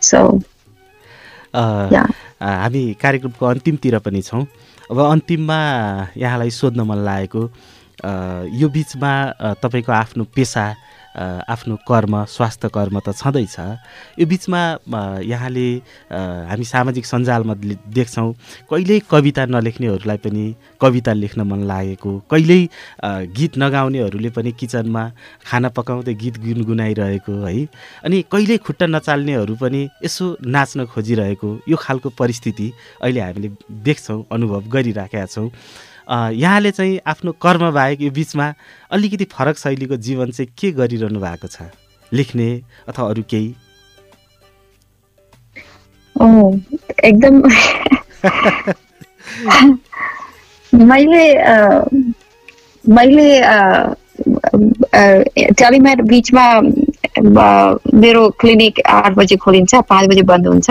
So, uh, yeah. हामी कार्यक्रमको अन्तिमतिर पनि छौँ। अब अन्तिममा यहाँलाई सोध्न मन लागेको यो बिचमा तपाईँको आफ्नो पेसा आफ्नो कर्म स्वास्थ्य कर्म त छँदैछ। यो बिचमा यहाँले हामी सामाजिक सञ्जालमा देख्छौँ कहिल्यै कविता नलेख्नेहरूलाई पनि कविता लेख्न मन लागेको कहिल्यै गीत नगाउनेहरूले पनि किचनमा खाना पकाउँदै गीत गुनगुनाइरहेको है? अनि कहिल्यै खुट्टा नचाल्नेहरू पनि यसो नाच्न खोजिरहेको यो खालको परिस्थिति अहिले हामीले देख्छौँ अनुभव गरिराखेका छौँ। यहाँले चाहिँ आफ्नो कर्म बाहेक यो बिचमा अलिकति फरक शैलीको जीवन चाहिँ के गरिरहनु भएको छ? लेख्ने अथवा अरू केही? एकदम मैले मैले टेलिमेट बिचमा मेरो क्लिनिक आठ बजी खोलिन्छ पाँच बजी बन्द हुन्छ।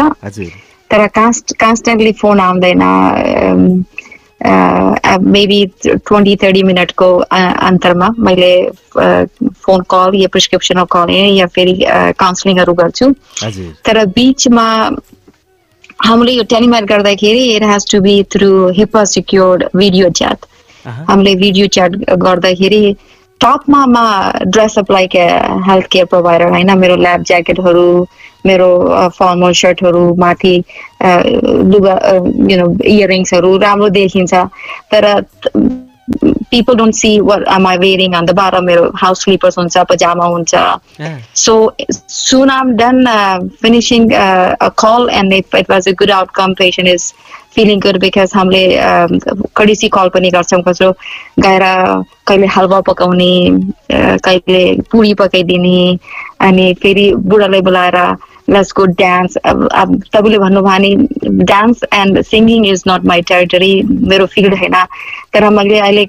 तर कान्स्ट कान्स्टेन्टली फोन आउँदैन मेबी ट्वेन्टी थर्टी मिनटको अन्तरमा मैले फोन कल या प्रिस्क्रिप्सन कल या फेरि काउन्सिलिङहरू गर्छु तर बिचमा हामीले यो टेलिमेट गर्दाखेरि it has to be through HIPAA secured video chat हामीले भिडियो च्याट गर्दाखेरि टपमा म dress up like health care provider होइन मेरो ल्याब ज्याकेटहरू मेरो फर्मल सर्टहरू माथि लुगा युनो इयरिङ्सहरू राम्रो देखिन्छ। तर people don't see what are my wearing on the मेरो हाउस स्लिपर्स हुन्छ पजामा हुन्छ। So soon um done finishing call and if it was a good outcome fashion is feeling because हामीले कडिसी कल पनि गर्छौँ कसो गएर कहिले हलवा पकाउने कहिले पुरी पकाइदिने अनि फेरि बुढालाई बोलाएर let's go dance तपाईँले भन्नुभयो भने dance and singing is not my territory मेरो फिल्ड होइन तर मैले अहिले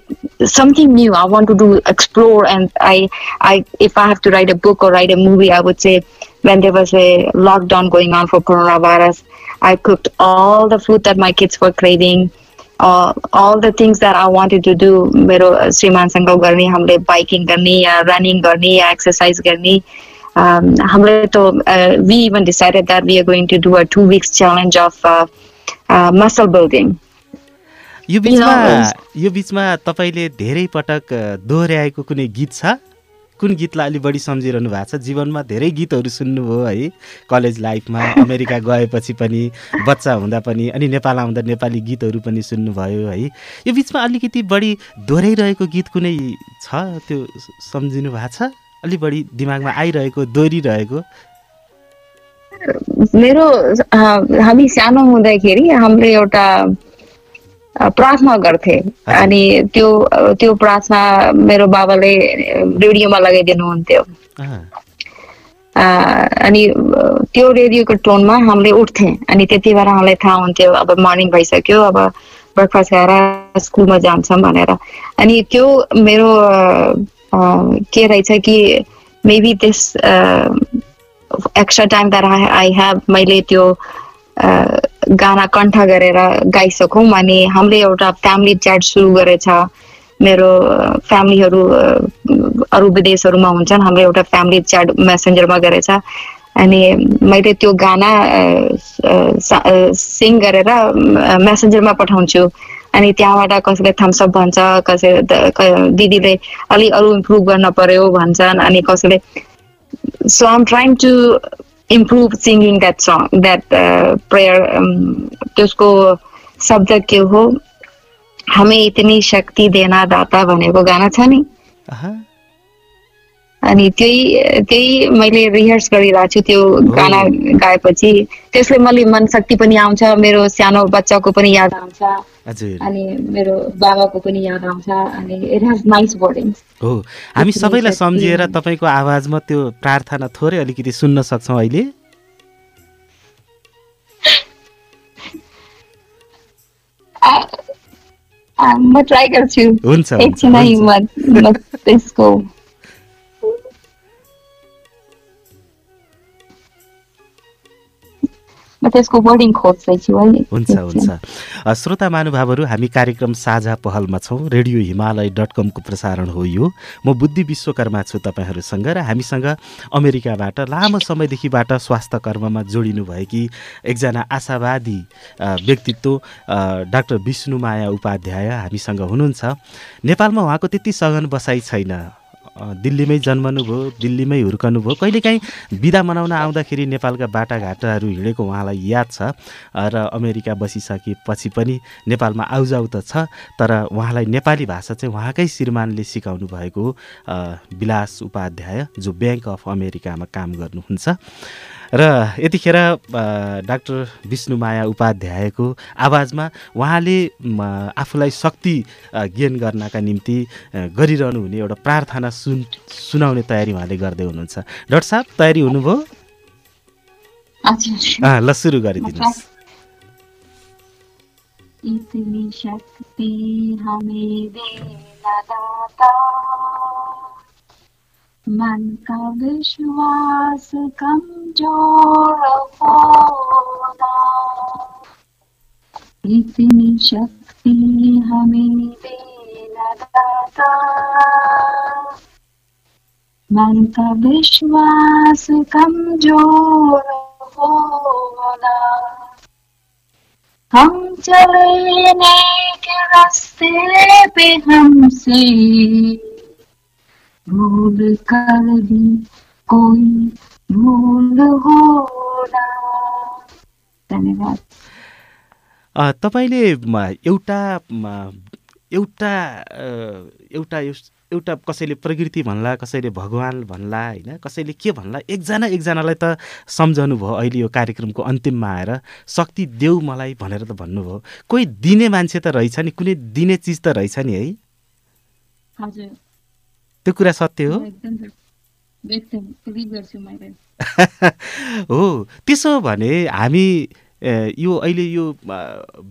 something new I want to do explore and I I if I have to write a book or write a movie, I would say when there was a lockdown going on for coronavirus, I cooked all the food that my kids were craving. Uh, all the things that I wanted to do मेरो श्रीमानसँग गर्ने हामीले बाइकिङ गर्ने या रनिङ गर्ने या एक्सर्साइज गर्ने uh, we even decided that we are going to do a two weeks challenge of uh, uh, muscle building. यो बिचमा यो बिचमा तपाईँले धेरै पटक दोहोऱ्याएको कुनै गीत छ? कुन गीतलाई अलि बढी सम्झिरहनु भएको छ? जीवनमा धेरै गीतहरू सुन्नुभयो है कलेज लाइफमा अमेरिका गएपछि पनि बच्चा हुँदा पनि अनि नेपाल आउँदा नेपाली गीतहरू पनि सुन्नुभयो है। यो बिचमा अलिकति बढी दोहोऱ्याइरहेको गीत कुनै छ? त्यो सम्झिनु भएको छ? अलि बढी दिमागमा आइरहेको दोहोरिरहेको? मेरो हामी सानो हुँदाखेरि हामीले एउटा प्रार्थना गर्थे। अनि त्यो त्यो प्रार्थना मेरो बाबाले रेडियोमा लगाइदिनुहुन्थ्यो अनि त्यो रेडियोको टोनमा हामीले उठ्थे। अनि त्यति बेला हामीलाई थाहा हुन्थ्यो अब मर्निङ भइसक्यो अब ब्रेकफास्ट खाएर स्कुलमा जान्छौँ भनेर। अनि त्यो मेरो के रहेछ कि मेबी त्यस extra time that I have मैले त्यो गाना कण्ठ गरेर गाइसकौँ अनि हामीले एउटा फ्यामिली च्याट सुरु गरेछ। मेरो फ्यामिलीहरू अरू विदेशहरूमा हुन्छन् हाम्रो एउटा फ्यामिली च्याट मेसेन्जरमा गरेछ। अनि मैले त्यो गाना सिङ गरेर मेसेन्जरमा पठाउँछु। अनि त्यहाँबाट कसैले थम्सअप भन्छ कसै दिदीले अलिक अरू इम्प्रुभ गर्न पर्यो भन्छन् अनि कसैले so um trying to that song, that uh, prayer. Um, त्यसको शब्द के हो हमें इतनी शक्ति देना दाता भनेको गाना छ नि अनि त्यही त्यही मैले रिहर्स गरिरहेको छु त्यो गाना गाएपछि। त्यसले मैले मन शक्ति पनि आउँछ मेरो सानो बच्चाको पनि याद आउँछ। अनि मेरो बाबाको पनि याद आउँछ। अनि इट हेज नाइस वर्डिङ हो। हामी सबैलाई सम्झिएर तपाईँको आवाजमा त्यो प्रार्थना थोरै अलिकति सुन्न सक्छौँ अहिले। म ट्राई गर्छु। हुन्छ एकछिन म त्यसको त्यसको वर्डिङ खोज्दैछु हुन्छ हुन्छ। श्रोता महानुभावहरू हामी कार्यक्रम साझा पहलमा छौँ। रेडियो हिमालय डट कमको प्रसारण हो यो। म बुद्धि विश्वकर्मा छु तपाईँहरूसँग र हामीसँग अमेरिकाबाट लामो समयदेखिबाट स्वास्थ्य कर्ममा जोडिनु भएकी एकजना आशावादी व्यक्तित्व डाक्टर विष्णुमाया उपाध्याय हामीसँग हुनुहुन्छ। नेपालमा उहाँको त्यति सघन बसाइ छैन। दिल्लीमै जन्मनु भयो दिल्लीमै हुर्कनु भयो। कहिलेकाहीँ बिदा मनाउन आउँदाखेरि नेपालका बाटाघाटाहरू हिँडेको उहाँलाई याद छ र अमेरिका बसिसकेपछि पनि नेपालमा आउजाउ त छ तर उहाँलाई नेपाली भाषा चाहिँ उहाँकै श्रीमानले सिकाउनु भएको विलास उपाध्याय जो ब्याङ्क अफ अमेरिकामा काम गर्नुहुन्छ। र यतिखेर डाक्टर विष्णुमाया उपाध्यायको आवाजमा उहाँले आफूलाई शक्ति गेन गर्नका निम्ति गरिरहनु हुने एउटा प्रार्थना सुन सुनाउने तयारी उहाँले गर्दै हुनुहुन्छ। डाक्टर साहब तयारी हुनुभयो? ल सुरु गरिदिनुहोस्। इतनी शक्ति हमें देना दाता। मन का विश्वास कमज़ोर इतनी शक्ति हमें देना मन का विश्वास कमज़ोर होना। हम चले के रास्ते पे हमसे भूल कर दी कोई भूल होला धन्यवाद तपाईँले एउटा एउटा एउटा एउटा कसैले प्रकृति भन्ला कसैले भगवान् भन्ला होइन? कसैले के भन्ला? एकजना एकजनालाई त सम्झनु भयो अहिले यो कार्यक्रमको अन्तिममा आएर। शक्ति देऊ मलाई भनेर त भन्नुभयो। कोही दिने मान्छे त रहेछ नि कुनै दिने चिज त रहेछ नि है? हजुर। त्यो कुरा सत्य हो हो त्यसो भने हामी यो अहिले यो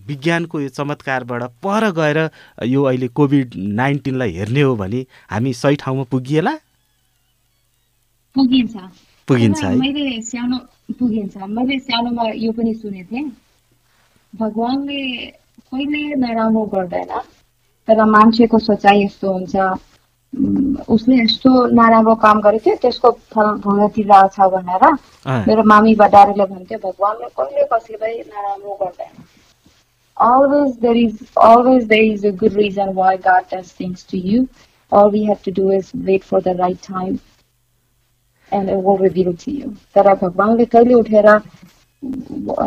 विज्ञानको यो चमत्कारबाट पर गएर यो अहिले कोभिड नाइन्टिनलाई हेर्ने हो भने हामी सही ठाउँमा पुगिएला? पुगिन्छ। पुगिन्छ मैले सानो पुगिन्छ। मैले सानोमा यो पनि सुनेको थिएँ। भगवान्ले कहिले नराम्रो गर्दैन तर मान्छेको सोचाइ यस्तो हुन्छ। उसले यस्तो नराम्रो काम गरेको थियो त्यसको फल भोगतिर छ भनेर मेरो मामी बडारीले भन्थ्यो भगवान्ले कहिले कसैलाई नराम्रो गर्दैन always there is always there is a good reason why God does things to you all we have to do is wait for the right time and it will reveal to you तर भगवान्ले कहिले उठेर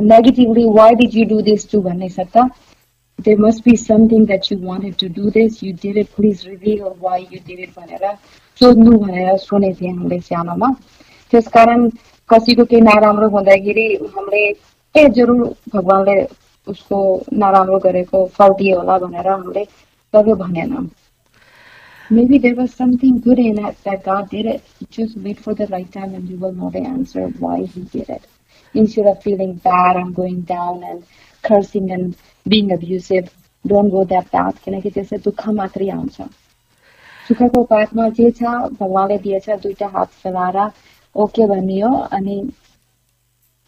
negatively why did you do this to भन्ने सट्टा there must be something that you wanted to do this you did it please reveal why you did it भनेर सोध्नु भनेर सुनेको थिएँ हामीले सानोमा त्यसकारण कसैको केही नराम्रो हुँदाखेरि हामीले ए जरुर भगवान्ले उसको नराम्रो गरेको फल दियो होला भनेर हामीले कहिले भनेनौँ maybe there was something good in it that God did it. Just wait for the right time and you will know the answer why He did it. Instead of feeling bad and going down and cursing and being abusive, don't go that path. किनकि त्यसले दुःख मात्रै आउँछ सुखको पाथमा जे छ भगवान्ले दिएछ दुईटा हात फैलाएर ओके भन्ने हो अनि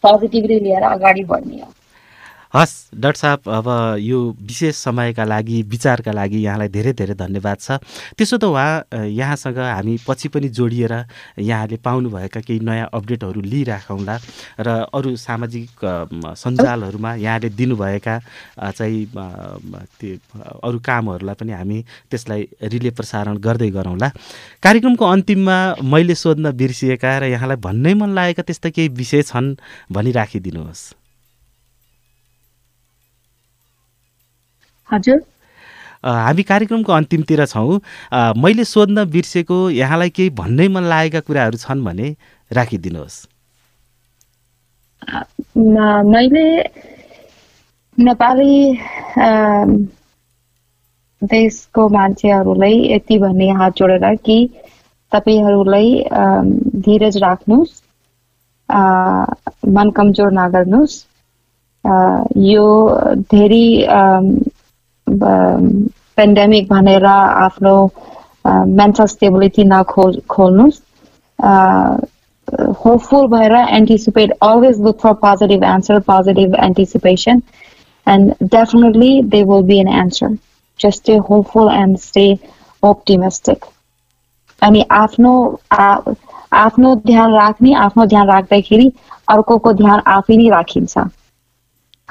पोजिटिभली लिएर अगाडि बढ्ने हो हस् डाक्टर साहब अब यो विशेष समयका लागि विचारका लागि यहाँलाई धेरै धेरै धन्यवाद छ। त्यसो त उहाँ यहाँसँग हामी पछि पनि जोडिएर यहाँले पाउनुभएका केही नयाँ अपडेटहरू लिइराखौँला र अरू सामाजिक सञ्जालहरूमा यहाँले दिनुभएका चाहिँ त्यो अरू कामहरूलाई पनि हामी त्यसलाई रिले प्रसारण गर्दै गरौँला। कार्यक्रमको अन्तिममा मैले सोध्न बिर्सिएका र यहाँलाई भन्नै मन लागेका त्यस्ता केही विषय छन् भनी राखिदिनुहोस्। हजुर। हामी कार्यक्रमको अन्तिमतिर छौँ। मैले सोध्न बिर्सेको यहाँलाई केही भन्नै मन लागेका कुराहरू छन् भने राखिदिनुहोस्। मैले नेपाली देशको मान्छेहरूलाई यति भन्ने हात जोडेर कि तपाईँहरूलाई धीरज राख्नुहोस् मन कमजोर नगर्नुहोस्। यो धेरै Um, पेन्डेमिक भनेर आफ्नो uh, मेन्टल स्टेबिलिटी नखो खोल्नुहोस् uh, भएर anticipate always look answer positive anticipation and definitely they will be an answer stay hopeful and stay holistic अनि आफ्नो आफ्नो ध्यान राख्ने आफ्नो ध्यान राख्दाखेरि अर्कोको ध्यान आफै नै राखिन्छ।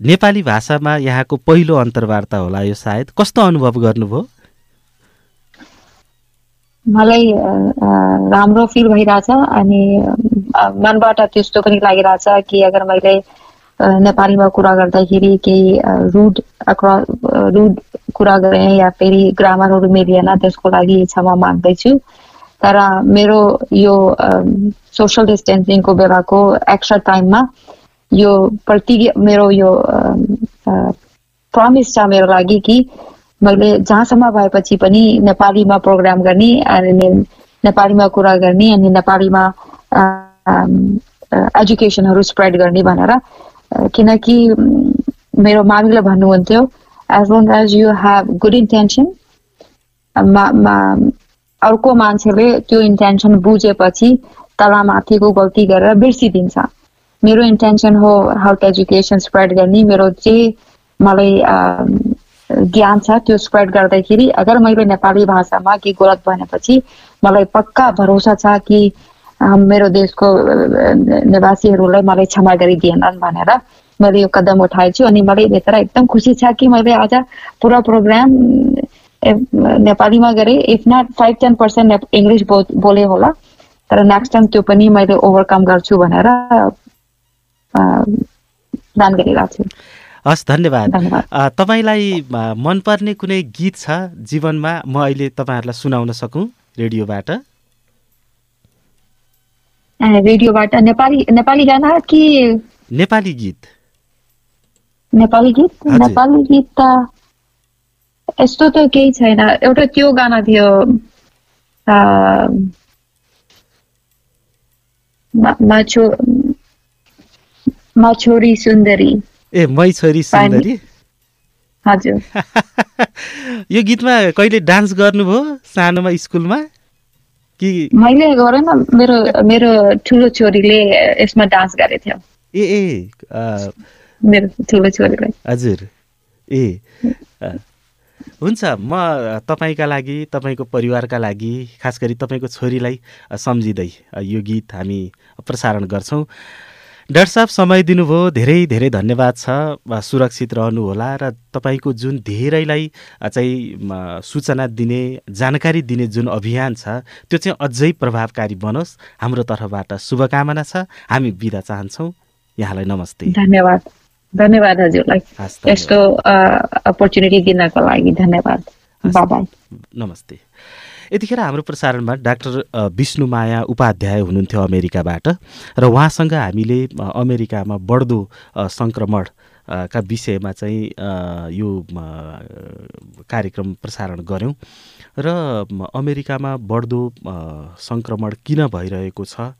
नेपाली भाषामा यहाँको पहिलो अन्तर्वार्ता होला यो सायद। कस्तो अनुभव गर्नुभयो? मलाई राम्रो फिल भइरहेछ अनि मनबाट त्यस्तो पनि लागिरहेछ कि अगर मैले नेपालीमा कुरा गर्दाखेरि केही रुड अक्रस रुड कुरा गरेँ या फेरि ग्रामरहरू मिलिएन त्यसको लागि क्षमा माग्दैछु। तर मेरो यो सोसियल डिस्टेन्सिङको बेलाको एक्स्ट्रा टाइममा यो प्रति मेरो यो प्रमिस छ मेरो लागि कि मैले जहाँसम्म भएपछि पनि नेपालीमा प्रोग्राम गर्ने अनि नेपालीमा कुरा गर्ने अनि नेपालीमा एजुकेसनहरू स्प्रेड गर्ने भनेर किनकि मेरो मामीले भन्नुहुन्थ्यो as long as you have good intention अर्को मान्छेले त्यो इन्टेन्सन बुझेपछि तलमाथिको गल्ती गरेर बिर्सिदिन्छ। मेरो इन्टेन्सन हो हेल्थ एजुकेसन स्प्रेड गर्ने। मेरो जे मलाई ज्ञान छ त्यो स्प्रेड गर्दाखेरि अगर मैले नेपाली भाषामा के गलत भनेपछि मलाई पक्का भरोसा छ कि मेरो देशको निवासीहरूलाई मलाई क्षमा गरिदिएनन् भनेर मैले यो कदम उठाएछु अनि मलाई भित्र एकदम खुसी छ कि मैले आज पुरा प्रोग्राम नेपालीमा गरेँ। If not five ten percent English बोले होला। तर नेक्स्ट टाइम त्यो पनि मैले ओभरकम गर्छु भनेर दान गरिरहेको छु। हस् धन्यवाद। तपाईँलाई मनपर्ने कुनै गीत छ जीवनमा? म अहिले तपाईँहरूलाई सुनाउन सकौँ रेडियोबाट। रेडियोबाट नेपाली नेपाली गाना कि नेपाली गीत। नेपाली गीत? नेपाली गीत त यस्तो त केही छैन। एउटा त्यो गाना थियो माछो मा छोरी सुन्दरी। ए मै छोरी सुन्दरी हजुर। यो गीतमा कहिले डान्स गर्नुभयो सानोमा स्कुलमा? कि मैले गरेन मेरो मेरो ठुलो छोरीले यसमा डान्स गरेको थियो। ए ए मेरो ठुलो छोरीले हजुर। ए हुन्छ म तपाईँका लागि तपाईँको परिवारका लागि खास गरी तपाईँको छोरीलाई सम्झिँदै यो गीत हामी प्रसारण गर्छौँ। डाक्टर साहब समय दिनुभयो धेरै धेरै धन्यवाद छ। सुरक्षित रहनुहोला र तपाईँको जुन धेरैलाई चाहिँ सूचना दिने जानकारी दिने जुन अभियान छ त्यो चाहिँ अझै प्रभावकारी बनोस्। हाम्रो तर्फबाट शुभकामना छ। हामी बिदा चाहन्छौँ। यहाँलाई नमस्ते। धन्यवाद। धन्यवाद हजुरलाई। यस्तो अपर्च्युनिटी दिनको लागि धन्यवाद। नमस्ते। यतिखेर हाम्रो प्रसारणमा डाक्टर विष्णुमाया उपाध्याय हुनुहुन्थ्यो अमेरिकाबाट र उहाँसँग हामीले अमेरिकामा बढ्दो सङ्क्रमण का विषयमा चाहिँ यो कार्यक्रम प्रसारण गऱ्यौँ र अमेरिकामा बढ्दो सङ्क्रमण किन भइरहेको छ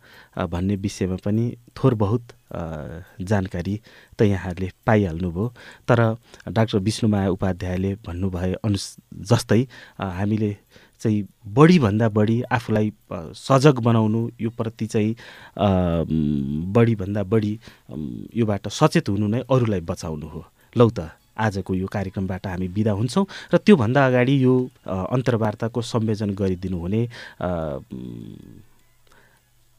भन्ने विषयमा पनि थोर बहुत जानकारी त यहाँहरूले पाइहाल्नुभयो। तर डाक्टर विष्णुमाया उपाध्यायले भन्नुभए अनुस जस्तै हामीले चाहिँ बढीभन्दा बढी आफूलाई सजग बनाउनु यो प्रति चाहिँ बढीभन्दा बढी योबाट सचेत हुनु नै अरूलाई बचाउनु हो। लौ त आजको यो कार्यक्रमबाट हामी बिदा हुन्छौँ र त्योभन्दा अगाडि यो अन्तर्वार्ताको संयोजन गरिदिनु हुने अ, म,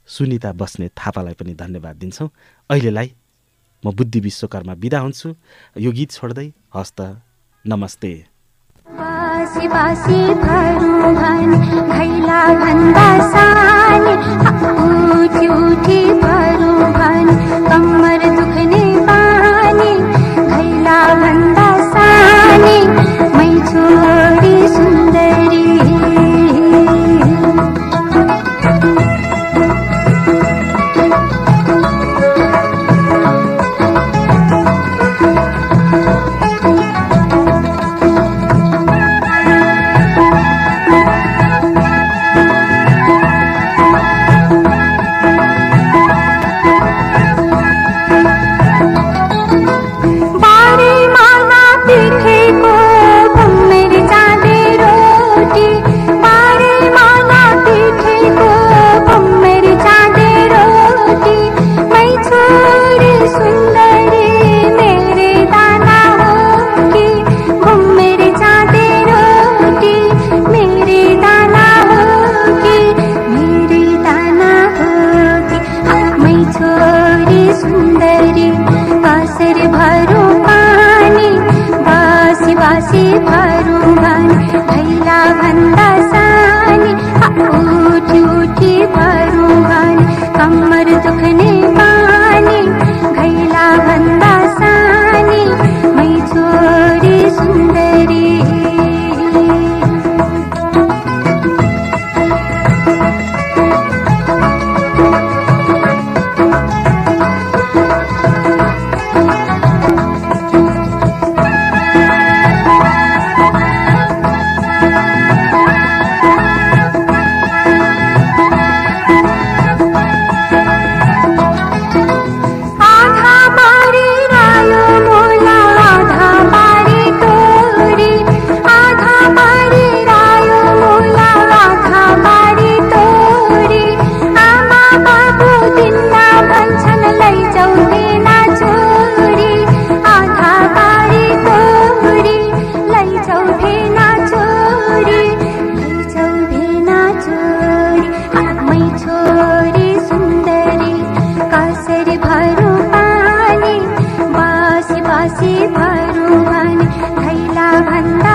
सुनिता बस्ने थापालाई पनि धन्यवाद दिन्छौँ। अहिलेलाई म बुद्धि विश्वकर्मा बिदा हुन्छु। यो गीत छोड्दै हस्त नमस्ते। बासी बासी भरू भन घैला भन्दा सानी उठी उठी भरू भन कम्मर दुख्ने बानी घैला भन्दा keep 음